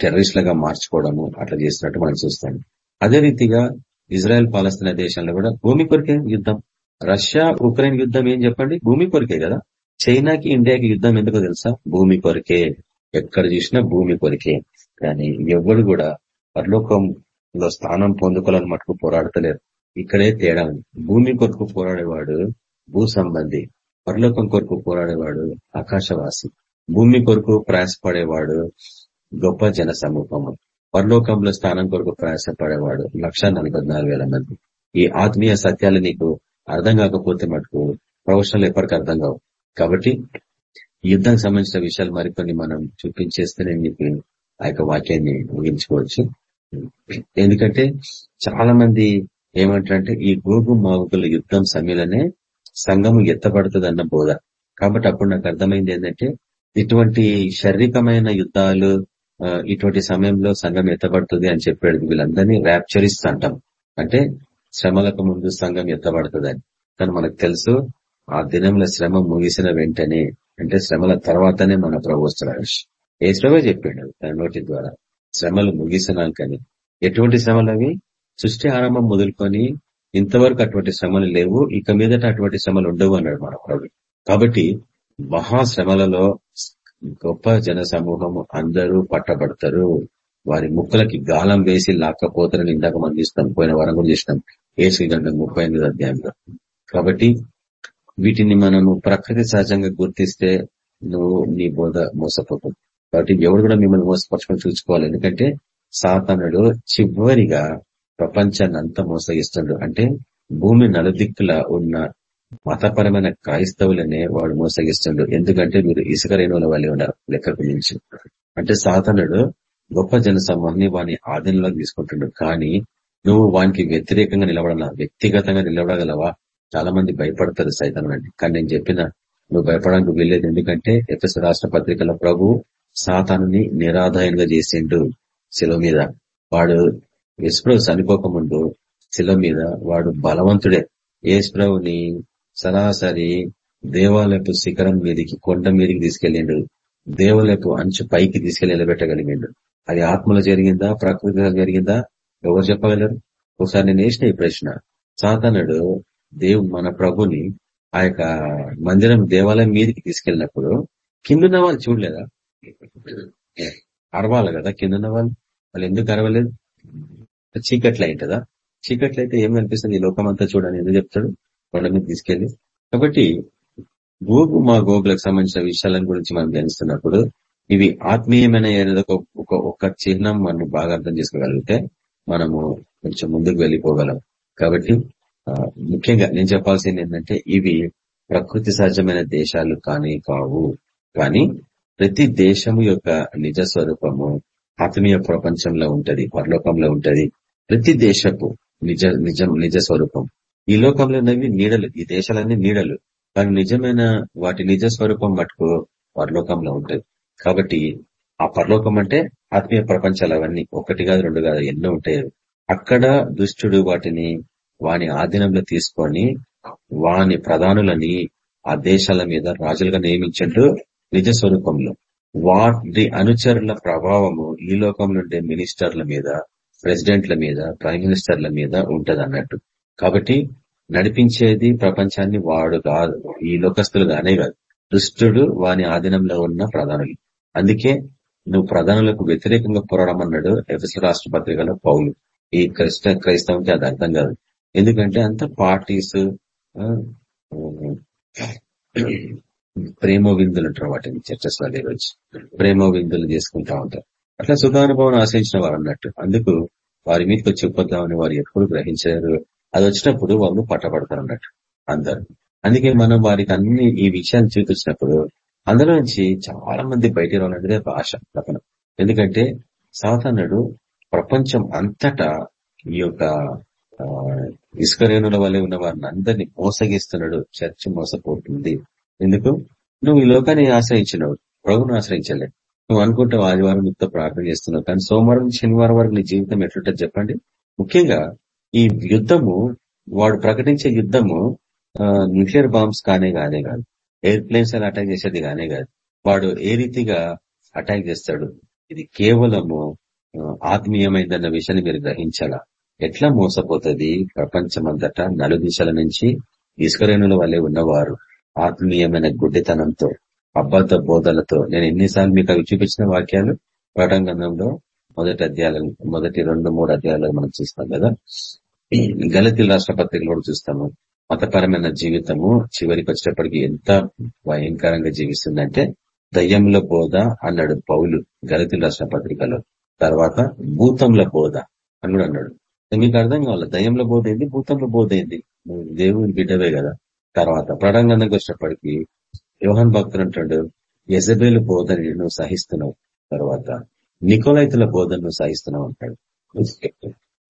టెర్రరిస్టులుగా మార్చుకోవడము అట్లా చేసినట్టు మనం చూస్తాం. అదే రీతిగా ఇజ్రాయెల్ పాలస్తీన దేశంలో కూడా భూమి కొరికే యుద్ధం. రష్యా ఉక్రెయిన్ యుద్ధం ఏం చెప్పండి? భూమి కొరికే కదా. చైనాకి ఇండియాకి యుద్ధం ఎందుకో తెలుసా? భూమి కొరికే. ఎక్కడ చూసినా భూమి కొరికే. కానీ ఎవరు కూడా పరలోకంలో స్థానం పొందుకోవాలని మటుకు పోరాడతలేరు. ఇక్కడే తేడా భూమి కొరకు పోరాడేవాడు భూ సంబంధి పరలోకం కొరకు పోరాడేవాడు ఆకాశవాసి భూమి కొరకు ప్రయాసపడేవాడు గొప్ప జన సమూహము. పరలోకంలో స్థానం కొరకు ప్రయాసపడేవాడు లక్ష మంది. ఈ ఆత్మీయ సత్యాలు నీకు అర్థం కాకపోతే మటుకు ప్రొఫెషనల్ ఎప్పటికీ అర్థం కావు. కాబట్టి యుద్ధానికి సంబంధించిన విషయాలు మరికొన్ని మనం చూపించేస్తేనే నీకు ఆ యొక్క వాక్యాన్ని ముగించుకోవచ్చు. ఎందుకంటే చాలా మంది ఏమంటారంటే ఈ గోగు మాగుల యుద్ధం సమయంలోనే సంఘము ఎత్తబడుతుందన్న బోధ. కాబట్టి అప్పుడు నాకు అర్థమైంది ఏంటంటే ఇటువంటి శారీరకమైన యుద్ధాలు ఇటువంటి సమయంలో సంఘం ఎత్తబడుతుంది అని చెప్పాడు వీళ్ళందరినీ ర్యాప్చరిస్తా అంటాం. అంటే శ్రమలకు ముందు సంఘం ఎత్తబడుతుంది అని కానీ మనకు తెలుసు ఆ దినంలో శ్రమ ముగిసిన వెంటనే అంటే శ్రమల తర్వాతనే మన ప్రభు ఏ శ్రమే చెప్పాడు తన నోటి ద్వారా శ్రమలు ముగిసినాకని. ఎటువంటి శ్రమలు అవి? సృష్టి ఆరంభం మొదలుకొని ఇంతవరకు అటువంటి శ్రమలు లేవు. ఇక మీదట అటువంటి శ్రమలు ఉండవు అన్నాడు మన ప్రభు. కాబట్టి మహాశ్రమలలో గొప్ప జన సమూహము అందరూ పట్టబడతారు. వారి ముక్కలకి గాలం వేసి లాక్కపోతారని ఇందాక మనం ఇస్తాం పోయిన వారం కూడా చేసినాం. ఏసీ గంట ముప్పై ఎనిమిది అధ్యాయంలో. కాబట్టి వీటిని మనము ప్రకృతి సహజంగా గుర్తిస్తే నువ్వు నీ బోధ మోసపోతుంది కాబట్టి ఎవడు కూడా మిమ్మల్ని మోసపరచుకొని చూసుకోవాలి. ఎందుకంటే సాతనుడు చివరిగా ప్రపంచాన్ని అంతా మోసగిస్తుండు. అంటే భూమి నలుదిక్కుల ఉన్న మతపరమైన క్రైస్తవులనే వాడు మోసగిస్తుండు. ఎందుకంటే మీరు ఇసుక రేణువుల వల్లే ఉన్నారు లెక్కకు మించి. అంటే సాతనుడు గొప్ప జన సమూహాన్ని వాని ఆధీనంలోకి తీసుకుంటున్నాడు. కానీ నువ్వు వానికి వ్యతిరేకంగా నిలబడాలా వ్యక్తిగతంగా నిలబడగలవా? చాలా మంది భయపడతారు సైతం అండి. కానీ నేను చెప్పిన నువ్వు భయపడడానికి వీల్లేదు. ఎందుకంటే ఎఫ్ఎస్ రాష్ట్ర పత్రికల ప్రభు సాతానుని నిరాదాయంగా చేసిండు శిలో మీద. వాడు యశ్ప్రభు చనిపోకముందు శిల మీద వాడు బలవంతుడే. యేసుప్రభుని సరాసరి దేవాలయపు శిఖరం మీదకి కొండ మీదకి తీసుకెళ్ళిండు దేవాలయపు అంచు పైకి తీసుకెళ్ళి నిలబెట్టగలిగిండు. అది ఆత్మలో జరిగిందా? ప్రకృతిలో జరిగిందా? ఎవరు చెప్పగలరు? ఒకసారి నేను వేసిన ఈ ప్రశ్న. సాతనుడు దేవు మన ప్రభుని ఆ యొక్క మందిరం దేవాలయం మీదకి తీసుకెళ్ళినప్పుడు కిందున్న వాళ్ళు చూడలేదా? అరవాలి కదా కిందున్న వాళ్ళు. వాళ్ళు ఎందుకు అరవలేదు? చీకట్లు అయింటదా చీకట్లు అయితే ఏం కనిపిస్తుంది ఈ లోకం అంతా చూడని ఎందుకు చెప్తాడు? కొండ మీద తీసుకెళ్ళి కాబట్టి గోగు మా గోగులకు సంబంధించిన విషయాల గురించి మనం ధ్యానిస్తున్నప్పుడు ఇవి ఆత్మీయమైన ఒక ఒక చిహ్నం మనం బాగా అర్థం చేసుకోగలిగితే మనము కొంచెం ముందుకు వెళ్ళిపోగలం. కాబట్టి ముఖ్యంగా నేను చెప్పాల్సింది ఏంటంటే ఇవి ప్రకృతి సహజమైన దేశాలు కానీ కావు. కానీ ప్రతి దేశము యొక్క నిజ స్వరూపము ఆత్మీయ ప్రపంచంలో ఉంటది పరలోకంలో ఉంటది. ప్రతి దేశపు నిజ నిజం నిజ స్వరూపం. ఈ లోకంలో ఉన్నవి నీడలు ఈ దేశాలన్నీ నీడలు. కానీ నిజమైన వాటి నిజ స్వరూపం మటుకు పరలోకంలో ఉంటుంది కాబట్టి ఆ పరలోకం అంటే ఆత్మీయ ప్రపంచాలు అవన్నీ ఒకటి కాదు రెండు కాదు ఎన్నో ఉంటాయి. అక్కడ దుష్టుడు వాటిని వాని ఆధీనంలో తీసుకొని వాని ప్రధానులని ఆ దేశాల మీద రాజులుగా నియమించండు నిజ స్వరూపంలో. వాటి అనుచరుల ప్రభావము ఈ లోకంలో ఉండే మినిస్టర్ల మీద ప్రెసిడెంట్ల మీద ప్రైమ్ మినిస్టర్ల మీద ఉంటది అన్నట్టు కాబట్టి నడిపించేది ప్రపంచాన్ని వాడు కాదు ఈ లోకస్తులు కానే కాదు. దుష్టుడు వాని ఆధీనంలో ఉన్న ప్రధానులు. అందుకే నువ్వు ప్రధానులకు వ్యతిరేకంగా పోరాడమన్నాడు ఎఫ్ఎస్ రాష్ట్ర పత్రికలో పౌలు. ఈ క్రైస్త క్రైస్తవంకి అది అర్థం కాదు. ఎందుకంటే అంత పార్టీస్ ప్రేమ విందులు అంటారు వాటిని చర్చస్ వాళ్ళు ఈరోజు ప్రేమ విందులు చేసుకుంటా ఉంటారు. అట్లా సుఖానుభవం ఆశ్రయించిన వారు అన్నట్టు అందుకు వారి మీదకి వచ్చి చెప్పొద్దామని వారు ఎప్పుడు గ్రహించారు. అది వచ్చినప్పుడు వాళ్ళు పట్టబడతారు అన్నట్టు అందరు. అందుకే మనం వారికి అన్ని ఈ విషయాన్ని చూపించినప్పుడు అందులో నుంచి చాలా మంది బయటికి రావాలన్నదే ఆశ తపన ఎందుకంటే సాధారణుడు ప్రపంచం అంతటా ఈ యొక్క ఇసుకరేణుల వల్ల ఉన్న వారిని అందరినీ మోసగిస్తున్నాడు. చర్చ మోసపోతుంది. ఎందుకు? నువ్వు ఈ లోకాన్ని ఆశ్రయించినవు. ప్రభుని ఆశ్రయించలేదు. నువ్వు అనుకుంటావు ఆదివారం నీతో ప్రార్థన చేస్తున్నావు. కానీ సోమవారం శనివారం వరకు నీ జీవితం ఎట్లుంటుంది చెప్పండి. ముఖ్యంగా ఈ యుద్ధము వాడు ప్రకటించే యుద్ధము న్యూక్లియర్ బాంబ్స్ కానే కానే కాదు. ఎయిర్ ప్లేన్స్ అని అటాక్ చేసేది కానే కాదు. వాడు ఏ రీతిగా అటాక్ చేస్తాడు? ఇది కేవలము ఆత్మీయమైందన్న విషయాన్ని మీరు గ్రహించాలా. ఎట్లా మోసపోతుంది ప్రపంచమంతటా నలుదిశల నుంచి ఇసుకరేణుల వల్లే ఉన్నవారు ఆత్మీయమైన గుడ్డితనంతో? అబద్ధ బోధలతో నేను ఎన్నిసార్లు మీకు అవి చూపించిన వాక్యాలు? ప్రటంగంధంలో మొదటి అధ్యాయాలు మొదటి రెండు మూడు అధ్యాయాలు మనం చూస్తాం కదా? గలతి రాష్ట్ర పత్రికలు కూడా చూస్తాము. మతపరమైన జీవితము చివరికి వచ్చేటప్పటికి ఎంత భయంకరంగా జీవిస్తుందంటే దయ్యంలో బోధ అన్నాడు పౌలు గలతి రాష్ట్ర పత్రికలో తర్వాత భూతంలో బోధ అని కూడా అన్నాడు. మీకు అర్థం కావాలి? దయ్యంలో బోధ ఏంది? భూతంలో బోధ ఏంది? దేవుని బిడ్డవే కదా. తర్వాత ప్రణంగానికి వచ్చేటప్పటికి యోహన్ భక్తులు అంటాడు యజబేలు బోధన నువ్వు సహిస్తున్నావు తర్వాత. నికోలైతుల బోధన నువ్వు సహిస్తున్నావు అంటాడు.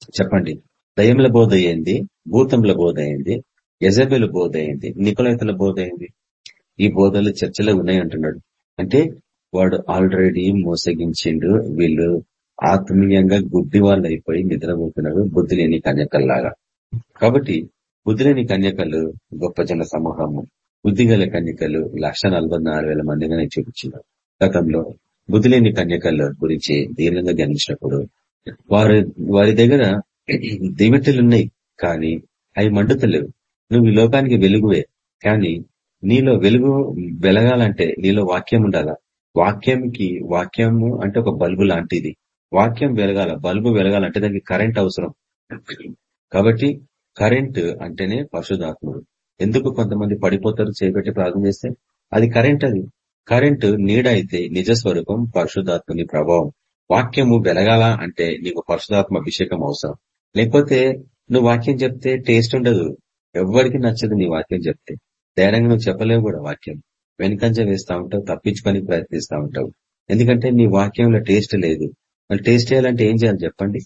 చెప్పండి. దయముల బోధ అయింది భూతంల బోధ అయింది యజబేలు బోధ అయింది నికోలైతుల బోధ అయింది ఈ బోధలు చర్చలో ఉన్నాయి అంటున్నాడు. అంటే వాడు ఆల్రెడీ మోసగించిండు వీళ్ళు ఆత్మీయంగా గుడ్డి వాళ్ళు అయిపోయి నిద్రపోతున్నారు బుద్ధి లేని కన్యకల్లాగా. కాబట్టి బుద్ధి లేని కన్యకలు గొప్ప జన సమూహము. బుద్ధిగల కన్యకలు లక్ష మందిగా చూపించినారు. గతంలో బుద్ధి లేని కన్యకల గురించి దీర్ఘంగా ధ్యానించినప్పుడు వారి వారి దగ్గర ఉన్నాయి కానీ అవి మండుతలేవు. నువ్వు ఈ లోకానికి వెలుగువే కానీ నీలో వెలుగు వెలగాలంటే నీలో వాక్యం ఉండాలా? వాక్యంకి వాక్యము అంటే ఒక బల్బు లాంటిది. వాక్యం వెలగాల బల్బు వెలగాలంటే దానికి కరెంట్ అవసరం. కాబట్టి కరెంట్ అంటేనే పశుధాత్ముడు ఎందుకు కొంతమంది పడిపోతారు చేపెట్టి ప్రార్థన చేస్తే? అది కరెంట్ అది. కరెంట్ నీడ అయితే నిజ స్వరూపం పరిశుధాత్మని ప్రభావం. వాక్యము వెలగాల అంటే నీకు పరిశుధాత్మ అభిషేకం అవసరం. లేకపోతే నువ్వు వాక్యం చెప్తే టేస్ట్ ఉండదు. ఎవరికి నచ్చదు నీ వాక్యం చెప్తే. ధైర్యంగా నువ్వు చెప్పలేవు కూడా వాక్యం. వెనుకంజ వేస్తా ఉంటావు తప్పించుకొని ప్రయత్నిస్తా ఉంటావు. ఎందుకంటే నీ వాక్యంలో టేస్ట్ లేదు. మరి టేస్ట్ చేయాలంటే ఏం చేయాలి చెప్పండి?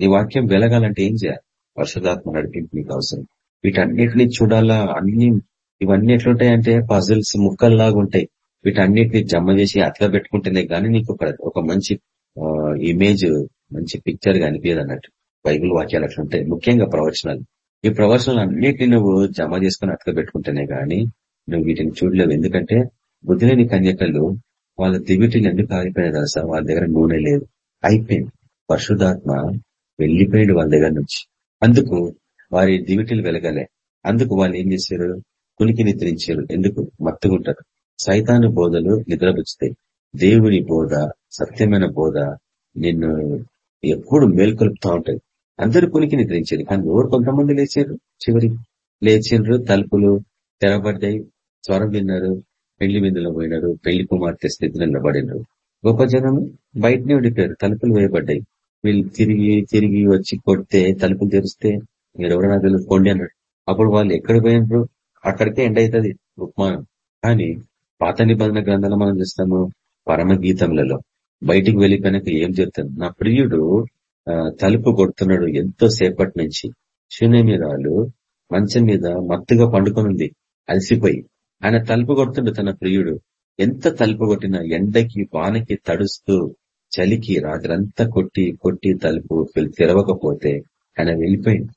నీ వాక్యం వెలగాలంటే ఏం చేయాలి? పరిశుధాత్మ నడిపింపు నీకు అవసరం. వీటన్నిటిని చూడాలా? అన్ని ఇవన్నీ ఎట్లుంటాయంటే పజిల్స్ ముక్కల్లాగా ఉంటాయి. వీటన్నిటిని జమ చేసి అట్లా పెట్టుకుంటేనే గానీ నీకు ఒక మంచి ఇమేజ్ మంచి పిక్చర్ కనిపించదు అన్నట్టు. బైబిల్ వాక్యాలు అట్లుంటాయి. ముఖ్యంగా ప్రవచనాలు. ఈ ప్రవచనాలు అన్నిటిని నువ్వు జమ చేసుకుని అట్లా పెట్టుకుంటేనే గానీ నువ్వు వీటిని చూడలేవు. ఎందుకంటే బుద్ధిలేని కన్యకలు వాళ్ళ దివిటీలు ఎందుకు ఆగిపోయినా తెలుసా? వాళ్ళ దగ్గర నూనె లేదు. అయిపోయింది. పరిశుధాత్మ వెళ్ళిపోయింది వాళ్ళ దగ్గర నుంచి. అందుకు వారి దివిటీలు వెలగలే. అందుకు వాళ్ళు ఏం చేశారు? కునికి నిద్రించారు. ఎందుకు? మత్తుకుంటారు సైతాను బోధలు నిద్రపుచ్చుతాయి. దేవుని బోధ సత్యమైన బోధ నిన్ను ఎప్పుడు మేల్కొలుపుతా ఉంటాయి. అందరు కునికి నిద్రించారు. కానీ ఎవరు కొంతమంది లేచారు? చివరికి లేచిండ్రు తలుపులు తెరబడ్డాయి. స్వరం విన్నారు. పెళ్ళి విందులో పోయినారు. పెళ్ళి కుమార్తె స్థితిలో నిలబడినారు. గొప్ప జనం బయటనే ఉండిపోయారు. తలుపులు వేయబడ్డాయి. వీళ్ళు తిరిగి తిరిగి వచ్చి కొడితే తలుపులు తెరిస్తే మీరు ఎవరైనా తెలుసుకోండి అన్నాడు. అప్పుడు వాళ్ళు ఎక్కడ పోయినప్పుడు అక్కడికే ఎండ్ అవుతుంది ఉపమానం కానీ పాత నిబంధన గ్రంథాలు మనం చూస్తాము పరమ గీతములలో. బయటికి వెళ్ళిపోయినాక ఏం చెప్తాను నా ప్రియుడు తలుపు కొడుతున్నాడు ఎంతో సేపటి నుంచి శూన్యమీరాలు మంచం మీద మత్తుగా పండుకొనుంది అలసిపోయి. ఆయన తలుపు కొడుతుండు తన ప్రియుడు. ఎంత తలుపు కొట్టినా ఎండకి వానకి తడుస్తూ చలికి రాత్రంతా కొట్టి కొట్టి తలుపు తెరవకపోతే ఆయన వెళ్ళిపోయింది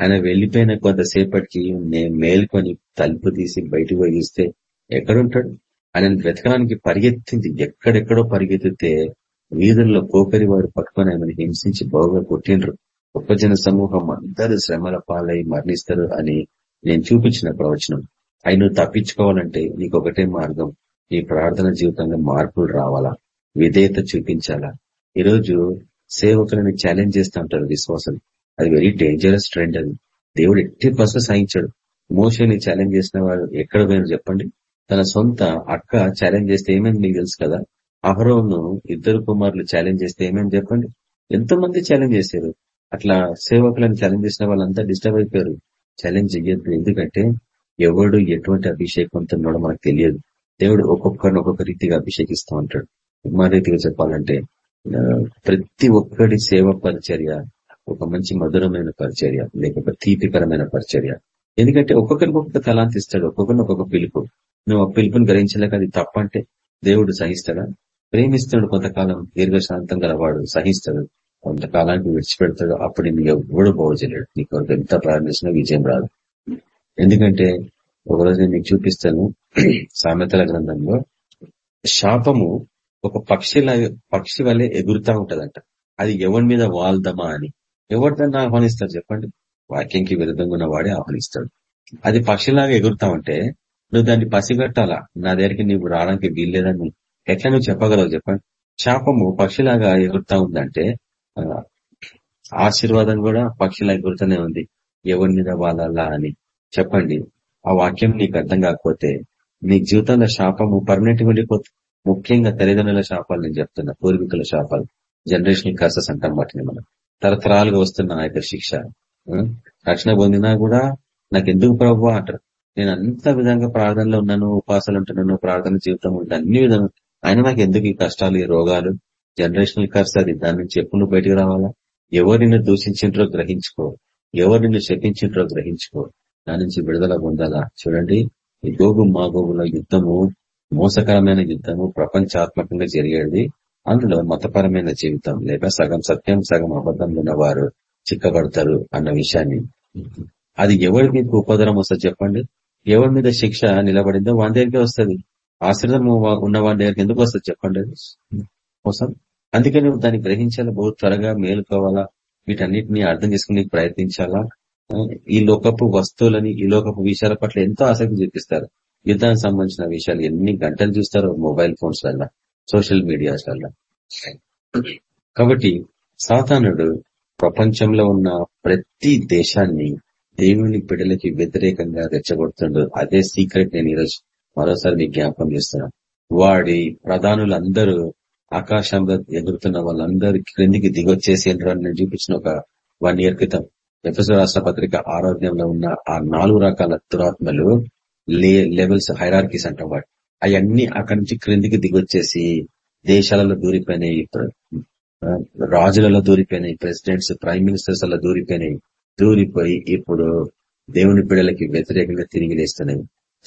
ఆయన వెళ్ళిపోయిన కొంతసేపటికి నేను మేల్కొని తలుపు తీసి బయటకు పోయిస్తే ఎక్కడుంటాడు ఆయన వెతకడానికి పరిగెత్తింది. ఎక్కడెక్కడో పరిగెత్తితే వీధుల్లో పోకరి వాడు పట్టుకొని ఆయన హింసించి బాగా కొట్టిండ్రు. గొప్ప జన సమూహం అందరూ శ్రమల పాలై మరణిస్తారు అని నేను చూపించిన ప్రవచనం. ఆయన తప్పించుకోవాలంటే నీకు ఒకటే మార్గం. నీ ప్రార్థన జీవితంలో మార్పులు రావాలా? విధేయత చూపించాలా? ఈరోజు సేవకులని ఛాలెంజ్ చేస్తూ ఉంటారు విశ్వాసం అది వెరీ డేంజరస్ ట్రెండ్ అది. దేవుడు ఎట్టి బస్సు సహించాడు. మోషని ఛాలెంజ్ చేసిన వాడు ఎక్కడ పోయినా చెప్పండి? తన సొంత అక్క ఛాలెంజ్ చేస్తే ఏమేమి మీకు తెలుసు కదా? అహరోను ఇద్దరు కుమారులు ఛాలెంజ్ చేస్తే ఏమేమి చెప్పండి? ఎంతో మంది ఛాలెంజ్ చేశారు. అట్లా సేవకులను ఛాలెంజ్ చేసిన వాళ్ళంతా డిస్టర్బ్ అయిపోయారు. ఛాలెంజ్ చెయ్యొద్దు. ఎందుకంటే ఎవడు ఎటువంటి అభిషేకం ఉన్నాడో మనకు తెలియదు. దేవుడు ఒక్కొక్కరిని ఒక్కొక్క రీతిగా అభిషేకిస్తూ ఉంటాడు మా రీతిగా చెప్పాలంటే ప్రతి ఒక్కడి సేవ పరిచర్య ఒక మంచి మధురమైన పరిచర్య లేకపోతే తీపికరమైన పరిచర్య. ఎందుకంటే ఒక్కొక్కరికి ఒక్కొక్క తలాంతి ఇస్తాడు ఒక్కొక్కరిని ఒక్కొక్క పిలుపు. నువ్వు ఆ పిలుపుని గ్రహించలేక అది తప్పంటే దేవుడు సహిస్తాడా? ప్రేమిస్తాడు కొంతకాలం దీర్ఘశాంతం గలవాడు సహిస్తాడు. కొంతకాలానికి విడిచిపెడతాడు అప్పుడు నీ ఎవడు పోవచ్చలేడు నీ కొరకు ఎంత ప్రారంభించినా విజయం రాదు. ఎందుకంటే ఒకరోజు నేను మీకు చూపిస్తాను సామెతల గ్రంథంలో శాపము ఒక పక్షిలా పక్షి వల్లే ఎగురుతా ఉంటదంట. అది ఎవరి మీద వాల్దమా అని. ఎవరిదన్నా ఆహ్వానిస్తారు చెప్పండి. వాక్యంకి విరుద్ధంగా ఉన్న వాడే ఆహ్వానిస్తాడు. అది పక్షిలాగా ఎగురుతా ఉంటే నువ్వు దాన్ని పసిగట్టాలా? నా దగ్గరికి నీవు రావడానికి వీల్లేదని ఎట్లా నువ్వు చెప్పగలవు చెప్పండి. శాపము పక్షిలాగా ఎగురుతా ఉందంటే ఆశీర్వాదం కూడా పక్షిలా ఎగురుతూనే ఉంది. ఎవరి మీద వాళ్ళ అని చెప్పండి. ఆ వాక్యం నీకు అర్థం కాకపోతే నీ జీవితంలో శాపము పర్మనెంట్ ఉండిపోతుంది. ముఖ్యంగా తల్లిదండ్రుల శాపాలు నేను చెప్తున్నా పూర్వీకుల శాపాలు. జనరేషన్ కర్సెస్ అంటాం వాటిని మనం తరతరాలుగా వస్తున్న ఆ యొక్క శిక్ష. రక్షణ పొందినా కూడా నాకు ఎందుకు ప్రభు అంటారు? నేను అంత విధంగా ప్రార్థనలో ఉన్నాను ఉపాసాలు ఉంటున్నాను ప్రార్థన జీవితం ఉంటుంది అన్ని విధంగా ఆయన నాకు ఎందుకు ఈ కష్టాలు ఈ రోగాలు? జనరేషనల్ కర్స్ అది. దాని నుంచి ఎప్పుడు నువ్వు బయటకు రావాలా? ఎవరు నిన్ను దూషించిండ్రో గ్రహించుకో. ఎవరు నిన్ను శపించిండ్రో గ్రహించుకో. దాని నుంచి విడుదల పొందాలా? చూడండి. ఈ గోగు మా గోగుల యుద్ధము మోసకరమైన యుద్ధము ప్రపంచాత్మకంగా జరిగేది. అందులో మతపరమైన జీవితం లేక సగం సత్యం సగం అబద్ధం ఉన్నవారు చిక్కబడతారు అన్న విషయాన్ని. అది ఎవరి మీద ఉపద్రం వస్తుంది చెప్పండి? ఎవరి మీద శిక్ష నిలబడిందో వాని దగ్గరికి వస్తుంది. ఆశ్రదం ఉన్న వాడి దగ్గరికి ఎందుకు వస్తుంది చెప్పండి? కోసం. అందుకే నువ్వు దాన్ని గ్రహించాలా? బహు త్వరగా మేలుకోవాలా? వీటన్నిటిని అర్థం చేసుకుని ప్రయత్నించాలా? ఈ లోకపు వస్తువులని ఈ లోకపు విషయాల పట్ల ఎంతో ఆసక్తి చూపిస్తారు. యుద్ధానికి సంబంధించిన విషయాలు ఎన్ని గంటలు చూస్తారో మొబైల్ ఫోన్స్ వల్ల సోషల్ మీడియాస్ వల్ల. కాబట్టి సాతానుడు ప్రపంచంలో ఉన్న ప్రతి దేశాన్ని దేవుని బిడ్డలకి వ్యతిరేకంగా రెచ్చగొడుతుండు. అదే సీక్రెట్ నేను ఈరోజు మరోసారి మీకు జ్ఞాపకం చేస్తున్నా. వాడి ప్రధానులందరూ ఆకాశంలో ఎదురుతున్న వాళ్ళందరూ క్రిందికి దిగొచ్చేసి అని నేను చూపించిన ఒక వన్ ఇయర్ క్రితం ఎఫ్ఎస్ రాష్ట్ర పత్రిక ఆరోగ్యంలో ఉన్న ఆ నాలుగు రకాల దురాత్మలు లెవెల్స్ హైరార్కీస్ అంటాం వాటి. అవన్నీ అక్కడి నుంచి క్రిందికి దిగొచ్చేసి దేశాలలో దూరిపోయినాయి రాజులలో దూరిపోయినాయి ప్రెసిడెంట్స్ ప్రైమ్ మినిస్టర్స్ అలా దూరిపోయినాయి. దూరిపోయి ఇప్పుడు దేవుని బిడ్డలకి వ్యతిరేకంగా తిరిగి లేస్తున్నాయి.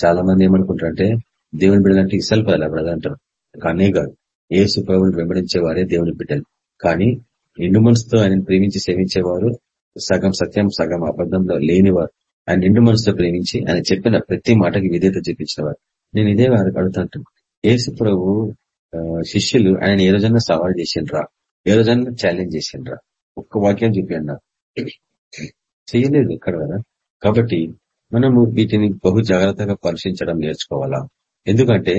చాలా మంది ఏమనుకుంటారంటే దేవుని బిడ్డలంటే ఇసలు పదాలి అప్పుడు అంటారు. కానీ కాదు. ఏసు ప్రభుని వెంబడించే వారే దేవుని బిడ్డలు. కానీ నిండు మనసుతో ఆయన ప్రేమించి సేవించేవారు సగం సత్యం సగం అబద్ధంలో లేనివారు. ఆయన నిండు మనసుతో ప్రేమించి ఆయన చెప్పిన ప్రతి మాటకి విధేత చూపించినవారు. నేను ఇదే వారికి అడుగుతాంటాను ఏసు ప్రభు శిష్యులు ఆయన ఏ రోజన్నా సవాల్ చేసిండ్రా? ఏ రోజన్నా ఛాలెంజ్ చేసిండ్రా? ఒక్క వాక్యం చూపించండి చేయలేదు ఇక్కడ కదా? కాబట్టి మనము వీటిని బహు జాగ్రత్తగా పరిశీలించడం నేర్చుకోవాలా? ఎందుకంటే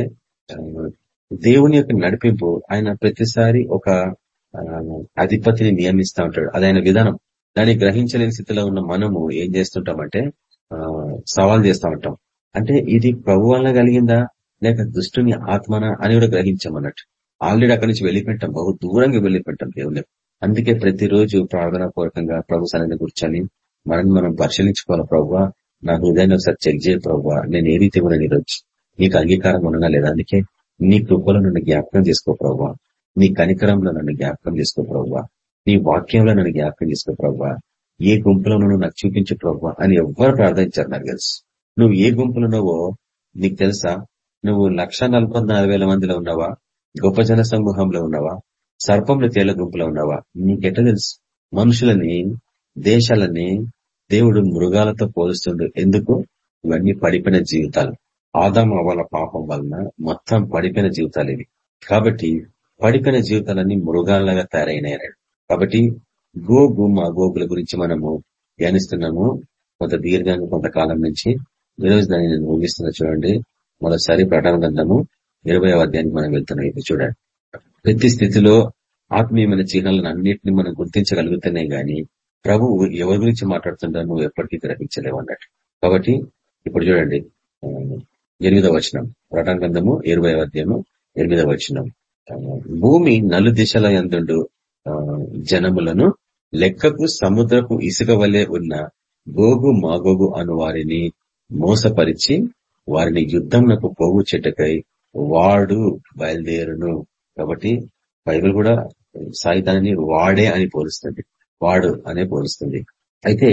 దేవుని యొక్క నడిపింపు ఆయన ప్రతిసారి ఒక అధిపతిని నియమిస్తూ ఉంటాడు. అది ఆయన విధానం. దాన్ని గ్రహించలేని స్థితిలో ఉన్న మనము ఏం చేస్తుంటామంటే సవాల్ చేస్తూ ఉంటాం. అంటే ఇది ప్రభు వల్ల కలిగిందా? లేక దుష్టుని ఆత్మన అని కూడా గ్రహించమన్నట్టు. ఆల్రెడీ అక్కడి నుంచి వెళ్ళిపెట్టాం. బహు దూరంగా వెళ్ళిపెట్టాం దేవుని అందుకే ప్రతిరోజు ప్రార్థనా పూర్వకంగా ప్రభు సన్నిధి కూర్చొని మనం మనం పరిశీలించుకోవాలి. ప్రభు నా హృదయాన్ని ఒకసారి చెక్ చేయ ప్రభు. నేను ఏ రీతి కూడా ఈరోజు? నీకు అంగీకారం ఉండగా లేదా? అందుకే నీ కృపలో నన్ను జ్ఞాపకం చేసుకో ప్రభు. నీ కనికరంలో నన్ను జ్ఞాపకం చేసుకో ప్రభు. నీ వాక్యంలో నన్ను జ్ఞాపకం చేసుకో ప్రభు. ఏ గుంపులో నాకు చూపించు ప్రభు అని ఎవ్వరు ప్రార్థించారు నాకు తెలుసు. నువ్వు ఏ గుంపులో ఉన్నావో నీకు తెలుసా? నువ్వు లక్ష మందిలో ఉన్నావా? గొప్ప జన సమూహంలో ఉన్నావా? సర్పంలో తేళ్ళ గుంపులో ఉన్నావా? నీకెట్ట తెలుసు? మనుషులని దేశాలని దేవుడు మృగాలతో పోలుస్తుండు. ఎందుకు? ఇవన్నీ పడిపోయిన జీవితాలు. ఆదాము వాళ్ళ పాపం వలన మొత్తం పడిపోయిన జీవితాలు ఇవి. కాబట్టి పడిపోయిన జీవితాలన్నీ మృగాలలాగా తయారైనాయి కాబట్టి గోగు మా గోగుల గురించి మనము ధ్యానిస్తున్నాము. కొంత దీర్ఘంగా కొంతకాలం నుంచి ఈరోజు దాన్ని నేను ముగిస్తున్నా చూడండి. మరోసారి ప్రకటన గ్రంథము ఇరవై అధ్యాయానికి మనం వెళ్తున్నాం. ఇది చూడండి. ప్రతి స్థితిలో ఆత్మీయమైన చిహ్నాలను అన్నింటినీ మనం గుర్తించగలుగుతున్నాయి గాని ప్రభు ఎవరి గురించి మాట్లాడుతుంటా నువ్వు ఎప్పటికీ గ్రహించలేవు అన్నట్టు. కాబట్టి ఇప్పుడు చూడండి. ఎనిమిదవ వచనం. ప్రకటన గ్రంథము ఇరవై అధ్యాయము ఎనిమిదవ వచనం. భూమి నలు దిశల ఎందుండు జనములను లెక్కకు సముద్రపు ఇసుక వలె ఉన్న గోగు మాగోగు అను వారిని మోసపరిచి వారిని యుద్ధంకు పోగు చెట్టుకై వాడు బయలుదేరును. కాబట్టి బైబిల్ కూడా సాయితాన్ని వాడే అని పోలుస్తుంది. వాడు అనే పోలుస్తుంది. అయితే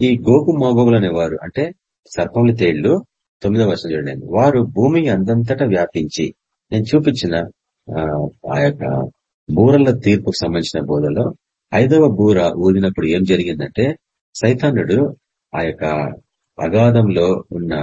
ఈ గోగు మోగోగులు అనేవారు అంటే సర్పములు తేళ్ళు తొమ్మిదవ వర్షం చూడండి. వారు భూమి అందంతటా వ్యాపించి నేను చూపించిన ఆ యొక్క బూరల తీర్పుకు సంబంధించిన బోధలో ఐదవ బూర ఊదినప్పుడు ఏం జరిగిందంటే సైతానుడు ఆ యొక్క అగాధంలో ఉన్న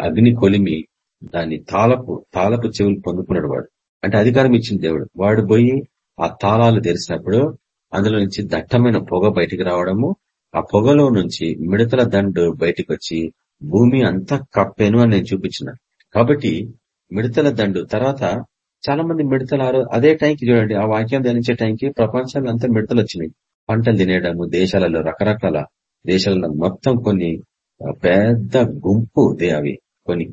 అగ్ని కొలిమి దాన్ని తాళపు తాళపు చెవులు పొందుకున్నాడు వాడు. అంటే అధికారం ఇచ్చిన దేవుడు. వాడు పోయి ఆ తాళాలు తెరిచినప్పుడు అందులో నుంచి దట్టమైన పొగ బయటికి రావడము ఆ పొగలో నుంచి మిడతల దండు బయటికి వచ్చి భూమి అంతా కప్పెను అని నేను చూపించిన. కాబట్టి మిడతల దండు తర్వాత చాలా మంది మిడతలు అదే టైంకి చూడండి ఆ వాక్యం ధ్యానించే టైంకి ప్రపంచంలో అంతా మిడతలు వచ్చినాయి. పంటలు తినేయడము దేశాలలో రకరకాల దేశాలలో మొత్తం కొన్ని పెద్ద గుంపు అవి. కొన్ని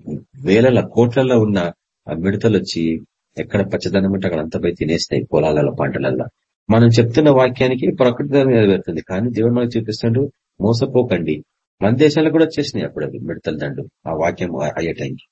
వేలల కోట్లలో ఉన్న మిడతలు వచ్చి ఎక్కడ పచ్చదనం ఉంటే అక్కడ అంతా పోయి తినేస్తాయి పొలాలలో పంటలల్లో. మనం చెప్తున్న వాక్యానికి ప్రకృతి నెరవేరుతుంది కానీ దేవుడు మనకు చూపిస్తుండ్రు మోసపోకండి. మన దేశాల్లో కూడా వచ్చేసినాయి అప్పుడు అవి మిడతల దండు ఆ వాక్యం అయ్యే టైంకి.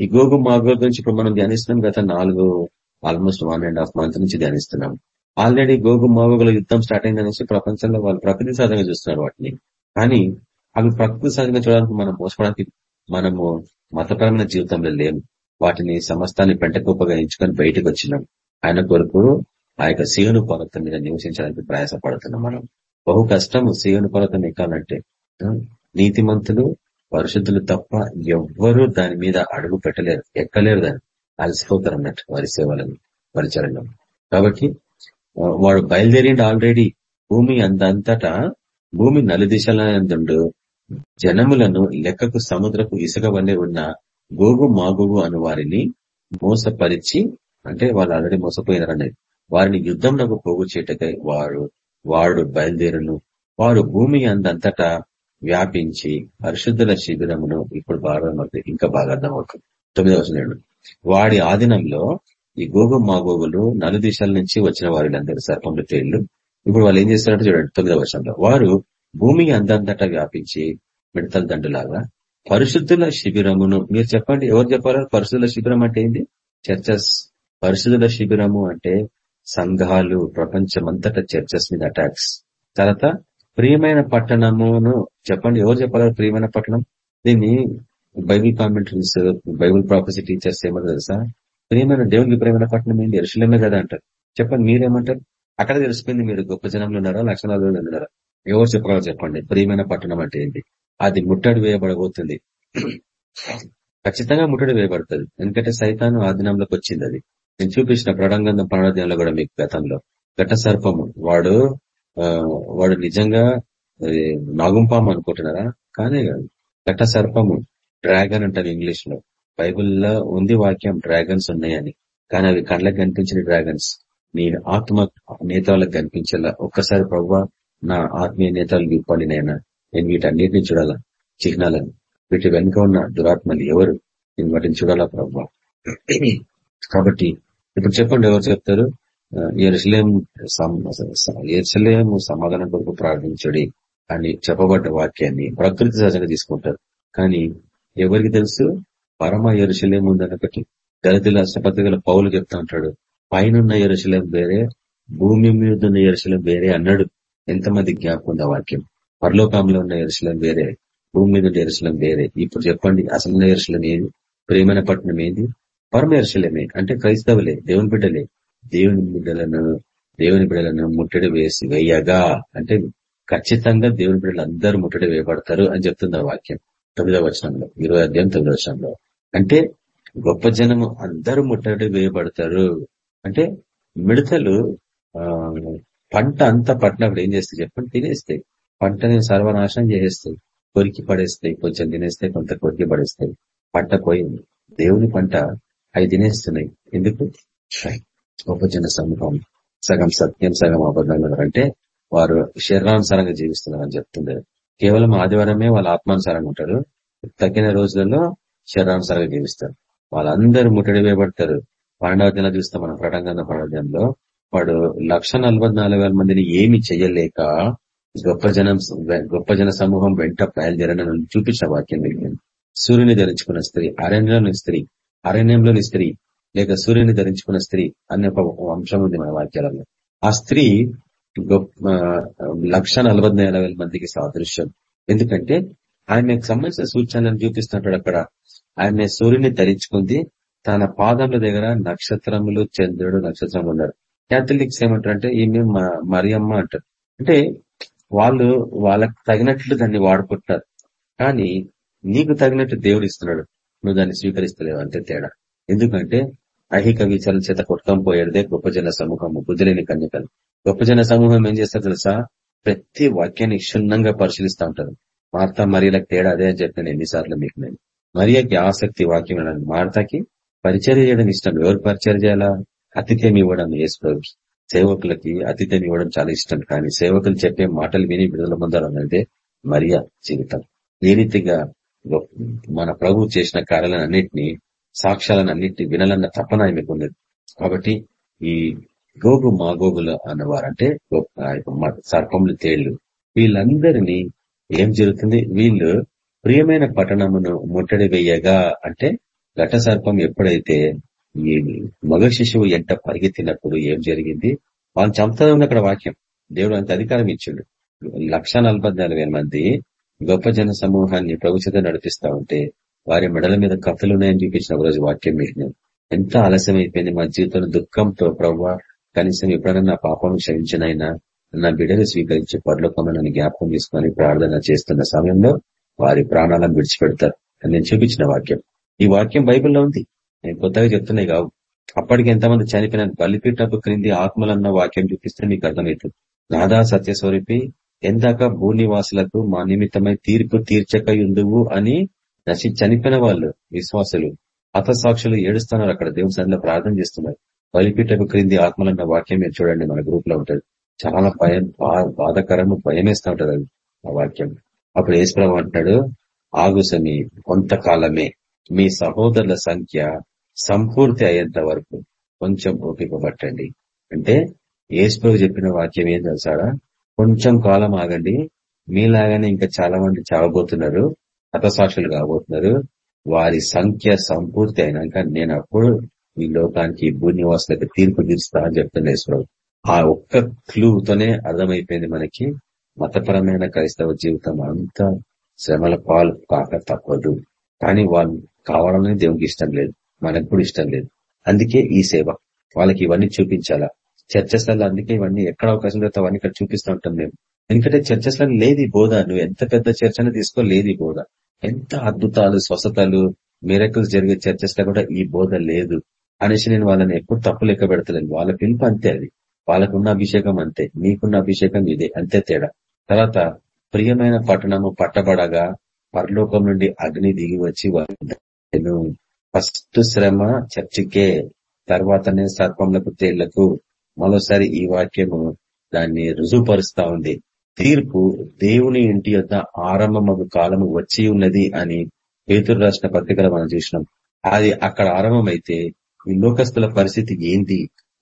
ఈ గోగు మా గోగు గురించి ఇప్పుడు మనం ధ్యానిస్తున్నాం. గత నాలుగు almost one and half month నుంచి ధ్యానిస్తున్నాం. ఆల్రెడీ గోగు మాగోగుల యుద్ధం స్టార్ట్ అయిందనేసి ప్రపంచంలో వాళ్ళు ప్రకృతి సహజంగా చూస్తున్నారు వాటిని. కానీ అవి ప్రకృతి సహజంగా చూడడానికి మనం మోసపడానికి మనము మతపరమైన జీవితంలో లేము. వాటిని సమస్తాన్ని పెంటకూపగా ఎంచుకొని బయటకు వచ్చినాం. ఆయన కొరకు ఆ యొక్క సీవను పర్వతం మీద నివసించడానికి ప్రయాసపడుతున్నాం మనం. బహు కష్టము సీవను పర్వతం ఎక్కాలంటే. నీతిమంతులు పరిశుద్ధులు తప్ప ఎవ్వరూ దాని మీద అడుగు పెట్టలేరు ఎక్కలేరు దాన్ని. అలసిపోతారు అన్నట్టు వారి సేవలను పరిచయంలో కాబట్టి వాడు బయలుదేరిండు ఆల్రెడీ. భూమి అందంతటా భూమి నలుదిశలందు జనములను లెక్కకు సముద్రపు ఇసుక వల్లే ఉన్న గోగు మాగోగు అను వారిని మోసపరిచి అంటే వాళ్ళు ఆల్రెడీ మోసపోయినారనేది వారిని యుద్ధం నాకు పోగు చేయటకై వాడు వాడు బయలుదేరును. వారు భూమి అందంతటా వ్యాపించి పరిశుద్ధుల శిబిరమును ఇప్పుడు బాగా ఇంకా బాగా అర్థమవుతుంది. తొమ్మిదవ వాడి ఆధీనంలో ఈ గోగు మాగోగులు నలు దిశల నుంచి వచ్చిన వారిలందరూ సర్పంలు తేళ్ళు. ఇప్పుడు వాళ్ళు ఏం చేస్తారంటే చూడండి తొమ్మిదవ వర్షంలో వారు భూమి అందంతటా వ్యాపించి మిడతల దండులాగా పరిశుద్ధుల శిబిరమును మీరు చెప్పండి ఎవరు చెప్పారు? పరిశుద్ధుల శిబిరం అంటే ఏంది? చర్చస్. పరిశుద్ధుల శిబిరము అంటే సంఘాలు ప్రపంచమంతట చర్చస్ మీద అటాక్స్. తర్వాత ప్రియమైన పట్టణమును చెప్పండి ఎవరు చెప్పాలి ప్రియమైన పట్టణం? దీన్ని bible commentaries bible prophecy teachers ఏమో తెలుసా? ప్రియమైన దేవునికి ప్రియమైన పట్టణం ఏంది? ఎరుశలేమే కదా అంటారు. చెప్పండి మీరేమంటారు? అక్కడ తెలిసిపోయింది మీరు గొప్ప జనంలో ఉన్నారా? లక్షణాలు ఉన్నారా? ఎవరు చెప్పగలరు చెప్పండి. ప్రియమైన పట్టణం అంటే ఏంటి అది ముట్టడి వేయబడబోతుంది. ఖచ్చితంగా ముట్టడి వేయబడుతుంది. ఎందుకంటే సైతాను ఆధీనంలోకి వచ్చింది అది. నేను చూపించిన ప్రణంగంధం ప్రణాధ్యంలో కూడా మీకు గతంలో. ఘట సర్పము. వాడు వాడు నిజంగా నాగుంపాం అనుకుంటున్నారా? కానే కాదు. ఘట సర్పము. డ్రాగన్ అంటారు ఇంగ్లీష్లో బైబుల్లో ఉంది వాక్యం డ్రాగన్స్ ఉన్నాయని. కానీ అవి కళ్ళకు కనిపించిన డ్రాగన్స్. నీ ఆత్మ నేతలకు కనిపించేలా ఒక్కసారి ప్రవ్వా నా ఆత్మీయ నేతలు విప్పాలి నేను నేను వీటన్నిటిని చూడాలా? చిహ్నాలను. వీటి వెనుక ఉన్న దురాత్మలు ఎవరు? నేను వాటిని చూడాలా ప్రవ్వా? కాబట్టి ఇప్పుడు చెప్పండి ఎవరు చెప్తారు? ఎరుసలేం ఎరుసలేం సమాధానం కొరకు ప్రార్థించడి అని చెప్పబడ్డ వాక్యాన్ని ప్రకృతి సహజంగా తీసుకుంటారు. కానీ ఎవరికి తెలుసు? పరమ ఎరుసలేం ఉందనొకటి దళితుల పత్రికల పౌలు చెప్తా ఉంటాడు. పైన ఎరుశలేం వేరే భూమి మీద ఉన్న ఎరుశలం వేరే అన్నాడు. ఎంతమంది జ్ఞాపకం ఉంది వాక్యం? పరలోకంలో ఉన్న ఎరుశలం వేరే భూమి మీద ఉన్న ఎరుశలం వేరే. ఇప్పుడు చెప్పండి అసలు ఎరుశలం ఏది? ప్రేమైన పట్టణం ఏది? పరమ ఎరుసలేమే అంటే క్రైస్తవులే దేవుని బిడ్డలే. దేవుని బిడ్డలను దేవుని బిడ్డలను ముట్టడి వేసి వేయగా అంటే ఖచ్చితంగా దేవుని బిడ్డలు అందరూ ముట్టడి వేయబడతారు అని చెప్తుంది ఆ వాక్యం. తొమ్మిదవ వచనంలో ఇరవై అధ్యాయం తొమ్మిదవ వచనంలో. అంటే గొప్ప జనము అందరూ ముట్టడి వేయబడతారు. అంటే మిడతలు ఆ పంట అంతా పట్టినప్పుడు ఏం చేస్తాయి చెప్పండి? తినేస్తాయి. పంటని సర్వనాశనం చేసేస్తాయి. కొరికి పడేస్తాయి. కొంచెం తినేస్తాయి కొంత కొరికి పడేస్తాయి. పంట పోయింది దేవుని పంట అవి తినేస్తున్నాయి. ఎందుకు? గొప్ప జన సమూహం. సగం సత్యం సగం అబద్ధంగా అంటే వారు శరీరానుసారంగా జీవిస్తున్నారని అని చెప్తున్నారు కేవలం ఆదివారమే వాళ్ళ ఆత్మానుసారంగా ఉంటారు. తగ్గిన రోజులలో శరీరానుసారంగా జీవిస్తారు. వాళ్ళందరూ ముట్టడి వేయబడతారు. పన్నెండవ చూస్తాం మనం ప్రటంగన పన్నెండంలో వాడు లక్ష మందిని ఏమి చెయ్యలేక గొప్ప జనం గొప్ప జన సమూహం వెంట బయలుదేరని చూపించిన వాక్యం మిగిలింది సూర్యుని ధరించుకున్న స్త్రీ అరణ్యంలోని స్త్రీ అరణ్యంలోని స్త్రీ లేక సూర్యుని ధరించుకున్న స్త్రీ అనే ఒక అంశం ఉంది మన వాక్యాలలో. ఆ స్త్రీ గొప్ప లక్ష మందికి సాదృశ్యం. ఎందుకంటే ఆయనకు సంబంధించిన సూచనలను చూపిస్తుంటాడు అక్కడ. ఆయన సూర్యుని ధరించుకుంది. తన పాదముల దగ్గర నక్షత్రములు చంద్రుడు నక్షత్రం ఉన్నారు. క్యాథలిక్స్ ఏమంటారంటే ఈమె మరియమ్మ అంటారు. అంటే వాళ్ళు వాళ్ళకు తగినట్లు దాన్ని వాడుకుంటారు కానీ నీకు తగినట్టు దేవుడు ఇస్తున్నాడు. నువ్వు దాన్ని స్వీకరిస్తలేవు. అంతే తేడా. ఎందుకంటే ఐహిక విచారణ చేత కొట్టుకొని పోయేదే గొప్ప జన సమూహం బుద్ధులేని కన్యకలు. గొప్ప జన సమూహం ఏం చేస్తారు తెలుసా? ప్రతి వాక్యాన్ని క్షుణ్ణంగా పరిశీలిస్తూ ఉంటారు. మార్త మరియలకు తేడా అదే అని చెప్పాను ఎన్నిసార్లు మీకు నేను. మరియకి ఆసక్తి వాక్యం మార్తకి పరిచర్య చేయడం ఇష్టం. ఎవరు పరిచయం చేయాలా? అతిథ్యం ఇవ్వడం యేసుప్రభుకి సేవకులకి అతిథ్యం ఇవ్వడం చాలా ఇష్టం. కానీ సేవకులు చెప్పే మాటలు విని విడుదల పొందాలన్నదే మరియా జీవితం. ఏ రీతిగా మన ప్రభు చేసిన కార్యాలను అన్నింటినీ సాక్ష్యాలను అన్నింటినీ వినాలన్న తపన మీకు ఉన్నది. కాబట్టి ఈ గోగు మాగోగులు అన్నవారంటే సర్పములు తేళ్ళు. వీళ్ళందరినీ ఏం జరుగుతుంది? వీళ్ళు ప్రియమైన పట్టణమును ముట్టడి వేయగా అంటే ఘట సర్పం ఎప్పుడైతే ఈ మగ శిశువు ఎంట పరిగెత్తినప్పుడు ఏం జరిగింది? వాళ్ళు చంపుతుంది అక్కడ వాక్యం. దేవుడు అంత అధికారం ఇచ్చిండు. లక్ష మంది గొప్ప జన సమూహాన్ని ప్రభుత్వం నడిపిస్తా ఉంటే వారి మెడల మీద కథలు ఉన్నాయని చూపించిన రోజు వాక్యం మీకు ఎంత ఆలస్యం అయిపోయింది మా జీవితంలో దుఃఖంతో ప్రవ్వ కనీసం ఎప్పుడైనా నా పాపం క్షమించినైనా నా బిడ్డను స్వీకరించి పరలోకమని జ్ఞాపకం తీసుకొని ప్రార్థన చేస్తున్న సమయంలో వారి ప్రాణాలను విడిచిపెడతారు. అని నేను చూపించిన వాక్యం. ఈ వాక్యం బైబిల్లో ఉంది. నేను కొత్తగా చెప్తున్నాయి కావు. అప్పటికి ఎంతమంది చనిపోయిన బలిపీటపు క్రింది ఆత్మలన్న వాక్యం చూపిస్తే మీకు అర్థమవుతుంది. సత్య సత్యస్వరూపి ఎందాక భూనివాసులకు మా నిమిత్తమై తీర్పు తీర్చక తీర్చకయుందువు అని నశి చనిపోయిన వాళ్ళు విశ్వాసులు హతసాక్షులు ఏడుస్తున్నారు. అక్కడ దేవుని సన్నిలో ప్రార్థన చేస్తున్నారు. బలిపీటపు క్రింది ఆత్మలన్న వాక్యం మీరు చూడండి. మన గ్రూప్లో ఉంటుంది. చాలా భయం బాధకరము భయమేస్తూ ఉంటుంది అది ఆ వాక్యం. అప్పుడు ఏసుప్రభు అంటాడు ఆగుసమి కొంతకాలమే మీ సహోదరుల సంఖ్య సంపూర్తి అయ్యేంత వరకు కొంచెం ఓపిక పట్టండి అంటే ఏసుప్రభు చెప్పిన వాక్యం ఏం తెలుసాడా కొంచెం కాలం ఆగండి మీలాగానే ఇంకా చాలా మంది చావబోతున్నారు హతసాక్షులు కాబోతున్నారు వారి సంఖ్య సంపూర్తి అయినాక నేను అప్పుడు ఈ లోకానికి భూనివాసులకు తీర్పు తీరుస్తా అని చెప్తున్నా ఆ ఒక్క క్లూతోనే అర్థమైపోయింది మనకి. మతపరమైన క్రైస్తవ జీవితం అంతా శ్రమల పాలు కాక తప్పదు. కానీ వాళ్ళు కావాలని దేవునికి ఇష్టం లేదు. మనకు కూడా ఇష్టం లేదు. అందుకే ఈ సేవ. వాళ్ళకి ఇవన్నీ చూపించాలా? చర్చస్లలో అందుకే ఇవన్నీ ఎక్కడ అవకాశం లేదు అవన్నీ ఇక్కడ చూపిస్తూ ఉంటాం మేము. ఎందుకంటే చర్చస్లో లేదు ఈ బోధ. నువ్వు ఎంత పెద్ద చర్చ తీసుకో లేదు ఈ బోధ. ఎంత అద్భుతాలు స్వస్థతలు మిరకల్స్ జరిగే చర్చస్లో కూడా ఈ బోధ లేదు అనేసి నేను వాళ్ళని ఎప్పుడు తప్పు లెక్క పెడతలేను వాళ్ళ పిలుపు అంతే అది. వాళ్ళకున్న అభిషేకం అంతే నీకున్న అభిషేకం ఇదే అంతే తేడా. తర్వాత ప్రియమైన పట్టణము పట్టబడగా పరలోకం నుండి అగ్ని దిగి వచ్చి నేను ఫస్ట్ శ్రమ చర్చికే తర్వాతనే సర్పములకు తేళ్ళకు మరోసారి ఈ వాక్యము దాన్ని రుజువుపరుస్తా ఉంది. తీర్పు దేవుని ఇంటి యొక్క ఆరంభమగు కాలము వచ్చి ఉన్నది అని పేతురు రాసిన పత్రికలు మనం చూసినాం. అది అక్కడ ఆరంభమైతే ఈ లోకస్తుల పరిస్థితి ఏంది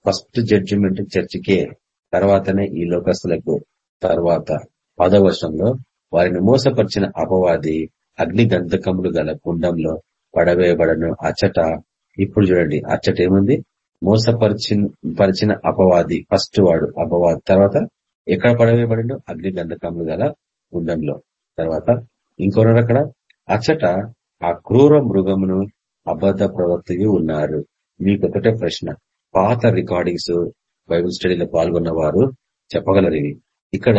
ఫస్ట్ జడ్జిమెంట్ చర్చికే తర్వాతనే ఈ లోకస్తులకు తర్వాత పదవ వర్షంలో వారిని మోసపరిచిన అపవాది అగ్ని గంధకములు గల కుండంలో పడవేయబడను. అచ్చట ఇప్పుడు చూడండి అచ్చట ఏముంది? మోసపరిచిన పరిచిన అపవాది ఫస్ట్ వాడు అపవాది. తర్వాత ఎక్కడ పడవేయబడిను? అగ్ని గంధకములు గల గుండంలో తర్వాత ఇంకొకరు అక్కడ అచ్చట ఆ క్రూర మృగమును అబద్ధ ప్రవక్తయు ఉన్నారు. మీకు ఒకటే ప్రశ్న. పాత రికార్డింగ్స్ బైబుల్ స్టడీలో పాల్గొన్న వారు చెప్పగలరు ఇవి. ఇక్కడ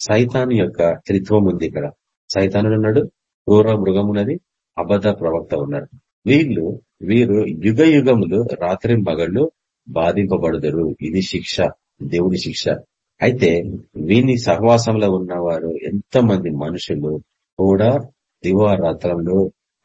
సైతాను యొక్క త్రిత్వం ఉంది ఇక్కడ. సైతాను ఉన్నాడు క్రూర మృగమున్నది అబద్ధ ప్రవక్త ఉన్నారు. వీళ్ళు వీరు యుగ యుగములు రాత్రి మగళ్ళు బాధింపబడదురు. ఇది శిక్ష దేవుడి శిక్ష. అయితే వీని సహవాసంలో ఉన్నవారు ఎంతమంది మనుషులు కూడా దివారాత్రంలో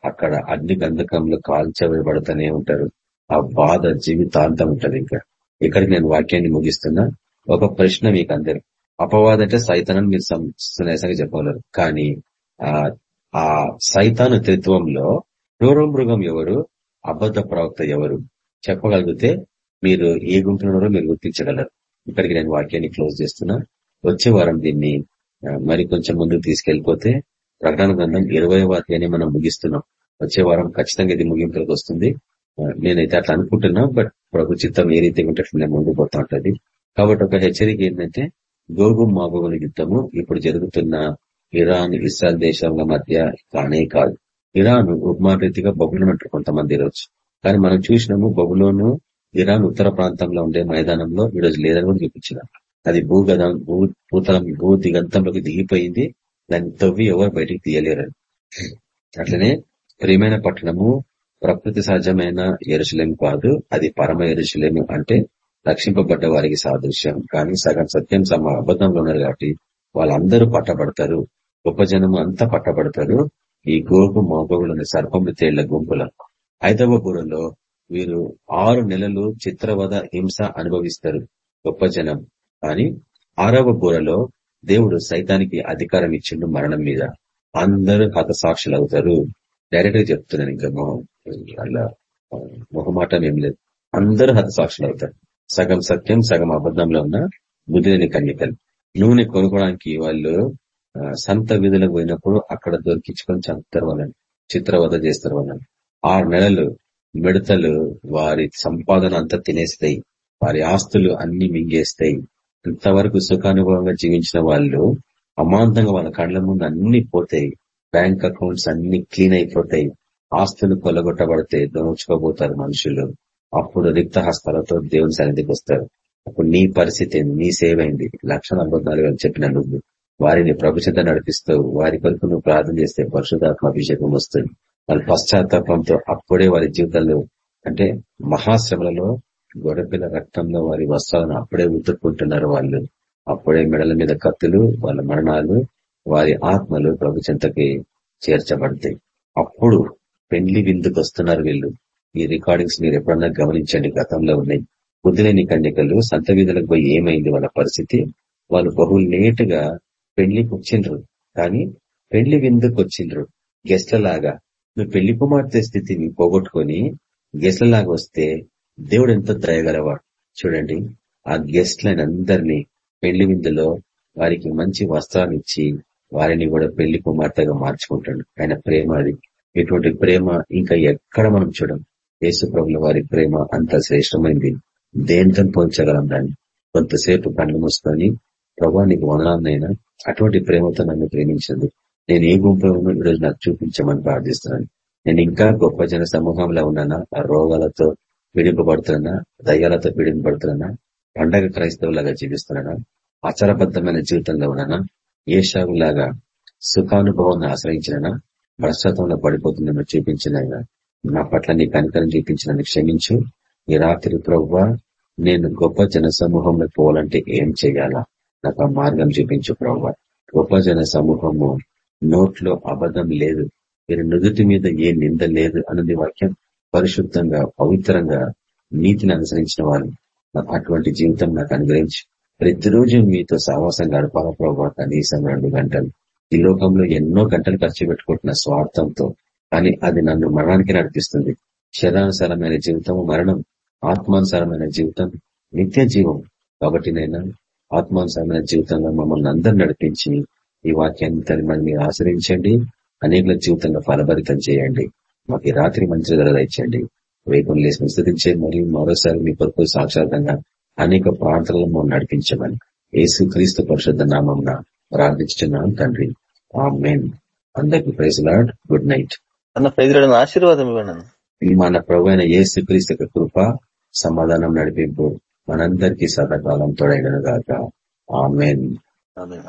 అక్కడ అగ్ని గంధకంలో కాల్చబడతానే ఉంటారు. ఆ బాధ జీవితాంతం ఉంటది ఇంకా. ఇక్కడికి నేను వాక్యాన్ని ముగిస్తున్నా. ఒక ప్రశ్న మీకు అందరు. అపవాద అంటే సైతానని మీరు సునాయాసంగా చెప్పగలరు. కానీ ఆ సైతాను త్రిత్వంలో మృగం ఎవరు? అబద్ధ ప్రవక్త ఎవరు? చెప్పగలిగితే మీరు ఏ గుంటున్నారో మీరు గుర్తించగలరు. ఇక్కడికి నేను వాక్యాన్ని క్లోజ్ చేస్తున్నా. వచ్చే వారం దీన్ని మరి కొంచెం ముందుకు తీసుకెళ్ళిపోతే ప్రకటన గ్రంథం ఇరవై వాక్యాన్ని మనం ముగిస్తున్నాం. వచ్చే వారం ఖచ్చితంగా ఇది ముగింపులకు వస్తుంది. నేనైతే అట్లా అనుకుంటున్నా బట్ ప్రభు చిత్తం ఏ రీతి ఉంటే నేను పోతా ఉంటది. కాబట్టి ఒక హెచ్చరిక ఏంటంటే గోగు మాగోగుల యుద్ధము ఇప్పుడు జరుగుతున్న ఇరాన్ ఇస్రాయల్ దేశాల మధ్య కానే కాదు. ఇరాన్ ఉపమాన రీతిగా బబులను అంటారు కొంతమంది ఈరోజు. కానీ మనం చూసినాము బబులోను ఇరాన్ ఉత్తర ప్రాంతంలో ఉండే మైదానంలో ఈరోజు లేదని కూడా చూపించిన అది భూగదం భూ భూతలం భూ దిగంతంలోకి దిగిపోయింది దాన్ని తవ్వి ఎవరు బయటికి తీయలేరని. అట్లనే ప్రియమైన పట్టణము ప్రకృతి సహజమైన ఎరుశలేం కాదు అది పరమ ఎరుశలేము అంటే రక్షింపబడ్డ వారికి సాదృశ్యం. కానీ సగం సత్యం సమ అబద్ధంలో ఉన్నారు కాబట్టి వాళ్ళందరూ పట్టబడతారు. గొప్ప అంతా పట్టబడతారు. ఈ గోగు మోగోగులను సర్పము తేళ్ళ గుంపుల. ఐదవ గురలో వీరు ఆరు నెలలు చిత్రవద హింస అనుభవిస్తారు గొప్ప జనం. కానీ ఆరవ బూరలో దేవుడు సైతానికి అధికారం ఇచ్చిండు మరణం మీద. అందరూ హతసాక్షులు అవుతారు డైరెక్ట్గా చెప్తున్నాను ఇంకా అలా మొహమాటం ఏం లేదు. అందరూ హతసాక్షులు అవుతారు. సగం సత్యం సగం అబద్ధంలో ఉన్న బుద్ధిని కన్యకలు. నూనె కొనుక్కోవడానికి వాళ్ళు సంత విధులకు పోయినప్పుడు అక్కడ దొరికించుకొని చంపుతారు వాళ్ళని. చిత్రవద చేస్తారు వాళ్ళని. ఆరు నెలలు మిడతలు వారి సంపాదన అంతా తినేస్తాయి. వారి ఆస్తులు అన్ని మింగేస్తాయి. ఇంతవరకు సుఖానుభవంగా జీవించిన వాళ్ళు అమాంతంగా వాళ్ళ కళ్ళ ముందు అన్ని పోతాయి. బ్యాంక్ అకౌంట్స్ అన్ని క్లీన్ అయిపోతాయి. ఆస్తులు కొల్లగొట్టబడతాయి దోచుకోబోతారు మనుషులు. అప్పుడు రిక్త హస్తాలతో దేవుని సన్నిధికి వస్తారు. అప్పుడు నీ పరిస్థితి నీ సేవ అయింది లక్ష చెప్పిన నువ్వు. వారిని ప్రభుత్వ నడిపిస్తూ వారి కొరకు నువ్వు ప్రార్థన చేస్తే పరిశుధాత్మ అభిషేకం వస్తుంది. వాళ్ళ పశ్చాత్తాపంతో అప్పుడే వారి జీవితంలో అంటే మహాశ్రమలలో గొడపిల్ల రక్తంలో వారి వస్త్రాలను అప్పుడే ఉతుక్కుంటున్నారు వాళ్ళు. అప్పుడే మెడల మీద కత్తులు వాళ్ళ మరణాలు వారి ఆత్మలు ప్రభు చెంతకి చేర్చబడతాయి. అప్పుడు పెండ్లి విందుకు వస్తున్నారు వీళ్ళు. ఈ రికార్డింగ్స్ మీరు ఎప్పుడన్నా గమనించండి. గతంలో ఉన్నాయి. బుద్ధిలేని కన్యకలు సంత వీధులకు పోయి ఏమైంది వాళ్ళ పరిస్థితి? వాళ్ళు బహు లేటుగా పెళ్ళికి వచ్చిండ్రు కానీ పెళ్ళి విందుకు వచ్చిండ్రు. గెస్ట్లలాగా నువ్వు పెళ్ళి కుమార్తె స్థితిని పోగొట్టుకొని గెస్ట్లలాగా వస్తే దేవుడు ఎంతో దయగలవాడు. చూడండి. ఆ గెస్ట్లని అందరినీ పెళ్ళి విందులో వారికి మంచి వస్త్రాలు ఇచ్చి వారిని కూడా పెళ్ళి కుమార్తెగా మార్చుకుంటాడు. ఆయన ప్రేమ అది. ఇటువంటి ప్రేమ ఇంకా ఎక్కడ మనం చూడం? యేసు ప్రభుల వారి ప్రేమ అంత శ్రేష్టమైంది. దేంతో పోల్చగలం దాన్ని? కొంతసేపు కళ్ళు మూసుకొని ప్రభా నీకు వదనాలనైనా అటువంటి ప్రేమతో నన్ను ప్రేమించింది నేను ఏ గుంపులో ఉన్నా ఈరోజు నాకు చూపించమని ప్రార్థిస్తున్నాను. నేను ఇంకా గొప్ప జన సమూహంలో ఉన్నానా? ఆ రోగాలతో పీడింపబడుతున్నా దయ్యాలతో పీడింపబడుతున్నా పండగ క్రైస్తవులాగా జీవిస్తున్నానా? ఆచారబద్ధమైన జీవితంలో ఉన్నానా? ఏ సుఖానుభవాన్ని ఆశ్రయించిన భ్రష్టత్వంలో పడిపోతుందని చూపించిన నా పట్ల నీ కనికరం చూపించిన క్షమించు. ఈ రాత్రి ప్రవ్వా నేను గొప్ప జన సమూహంలో పోవాలంటే ఏం చేయాలా? నాకు ఆ మార్గం చూపించు ప్రవ్వా. గొప్ప జన సమూహము నోట్లో అబద్ధం లేదు. మీరు నుదుటి మీద ఏ నింద లేదు అన్నది వాక్యం పరిశుద్ధంగా పవిత్రంగా నీతిని అనుసరించిన వారు. అటువంటి జీవితం నాకు అనుగ్రహించి. ప్రతిరోజు మీతో సహవాసం గడపాల ప్రభావ కనీసం రెండు గంటలు. ఈ లోకంలో ఎన్నో గంటలు ఖర్చు పెట్టుకుంటున్న స్వార్థంతో కానీ అది నన్ను మరణానికి నడిపిస్తుంది. శరానుసారమైన జీవితం మరణం ఆత్మానుసారమైన జీవితం నిత్య జీవం. కాబట్టి నేను ఆత్మానుసారమైన జీవితంలో మమ్మల్ని అందరు నడిపించి ఈ వాక్యాన్ని తల్లి మీరు ఆశ్రయించండి. అనేక జీవితంలో ఫలభరితం చేయండి. మాకు రాత్రి మంచి దయచేయండి వేగం లేసి విస్తరించే మరియు మరోసారి మీ కొరకు సాక్షార్థంగా అనేక మనం నడిపించమని యేసు క్రీస్తు పరిషత్ నామం ప్రార్థించున్నాం తండ్రి. ఆ మెయిన్ అందరికి ప్రైజ్ లాడ్ గుడ్ నైట్. అన్న ప్రైజ్ ఆశీర్వాదం ఇవ్వండి. మన ప్రభు అయిన యేసు క్రీస్తు కృప సమాధానం నడిపింపు మనందరికీ సదాకాలం తోడైన గాక. ఆ మెయిన్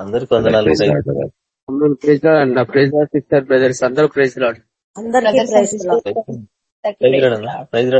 అందరికి వందనాలు. Praise lord praise lord sister brothers అందరూ ప్రైజ్ లాడ్ ప్రైజ్ ప్రైజ్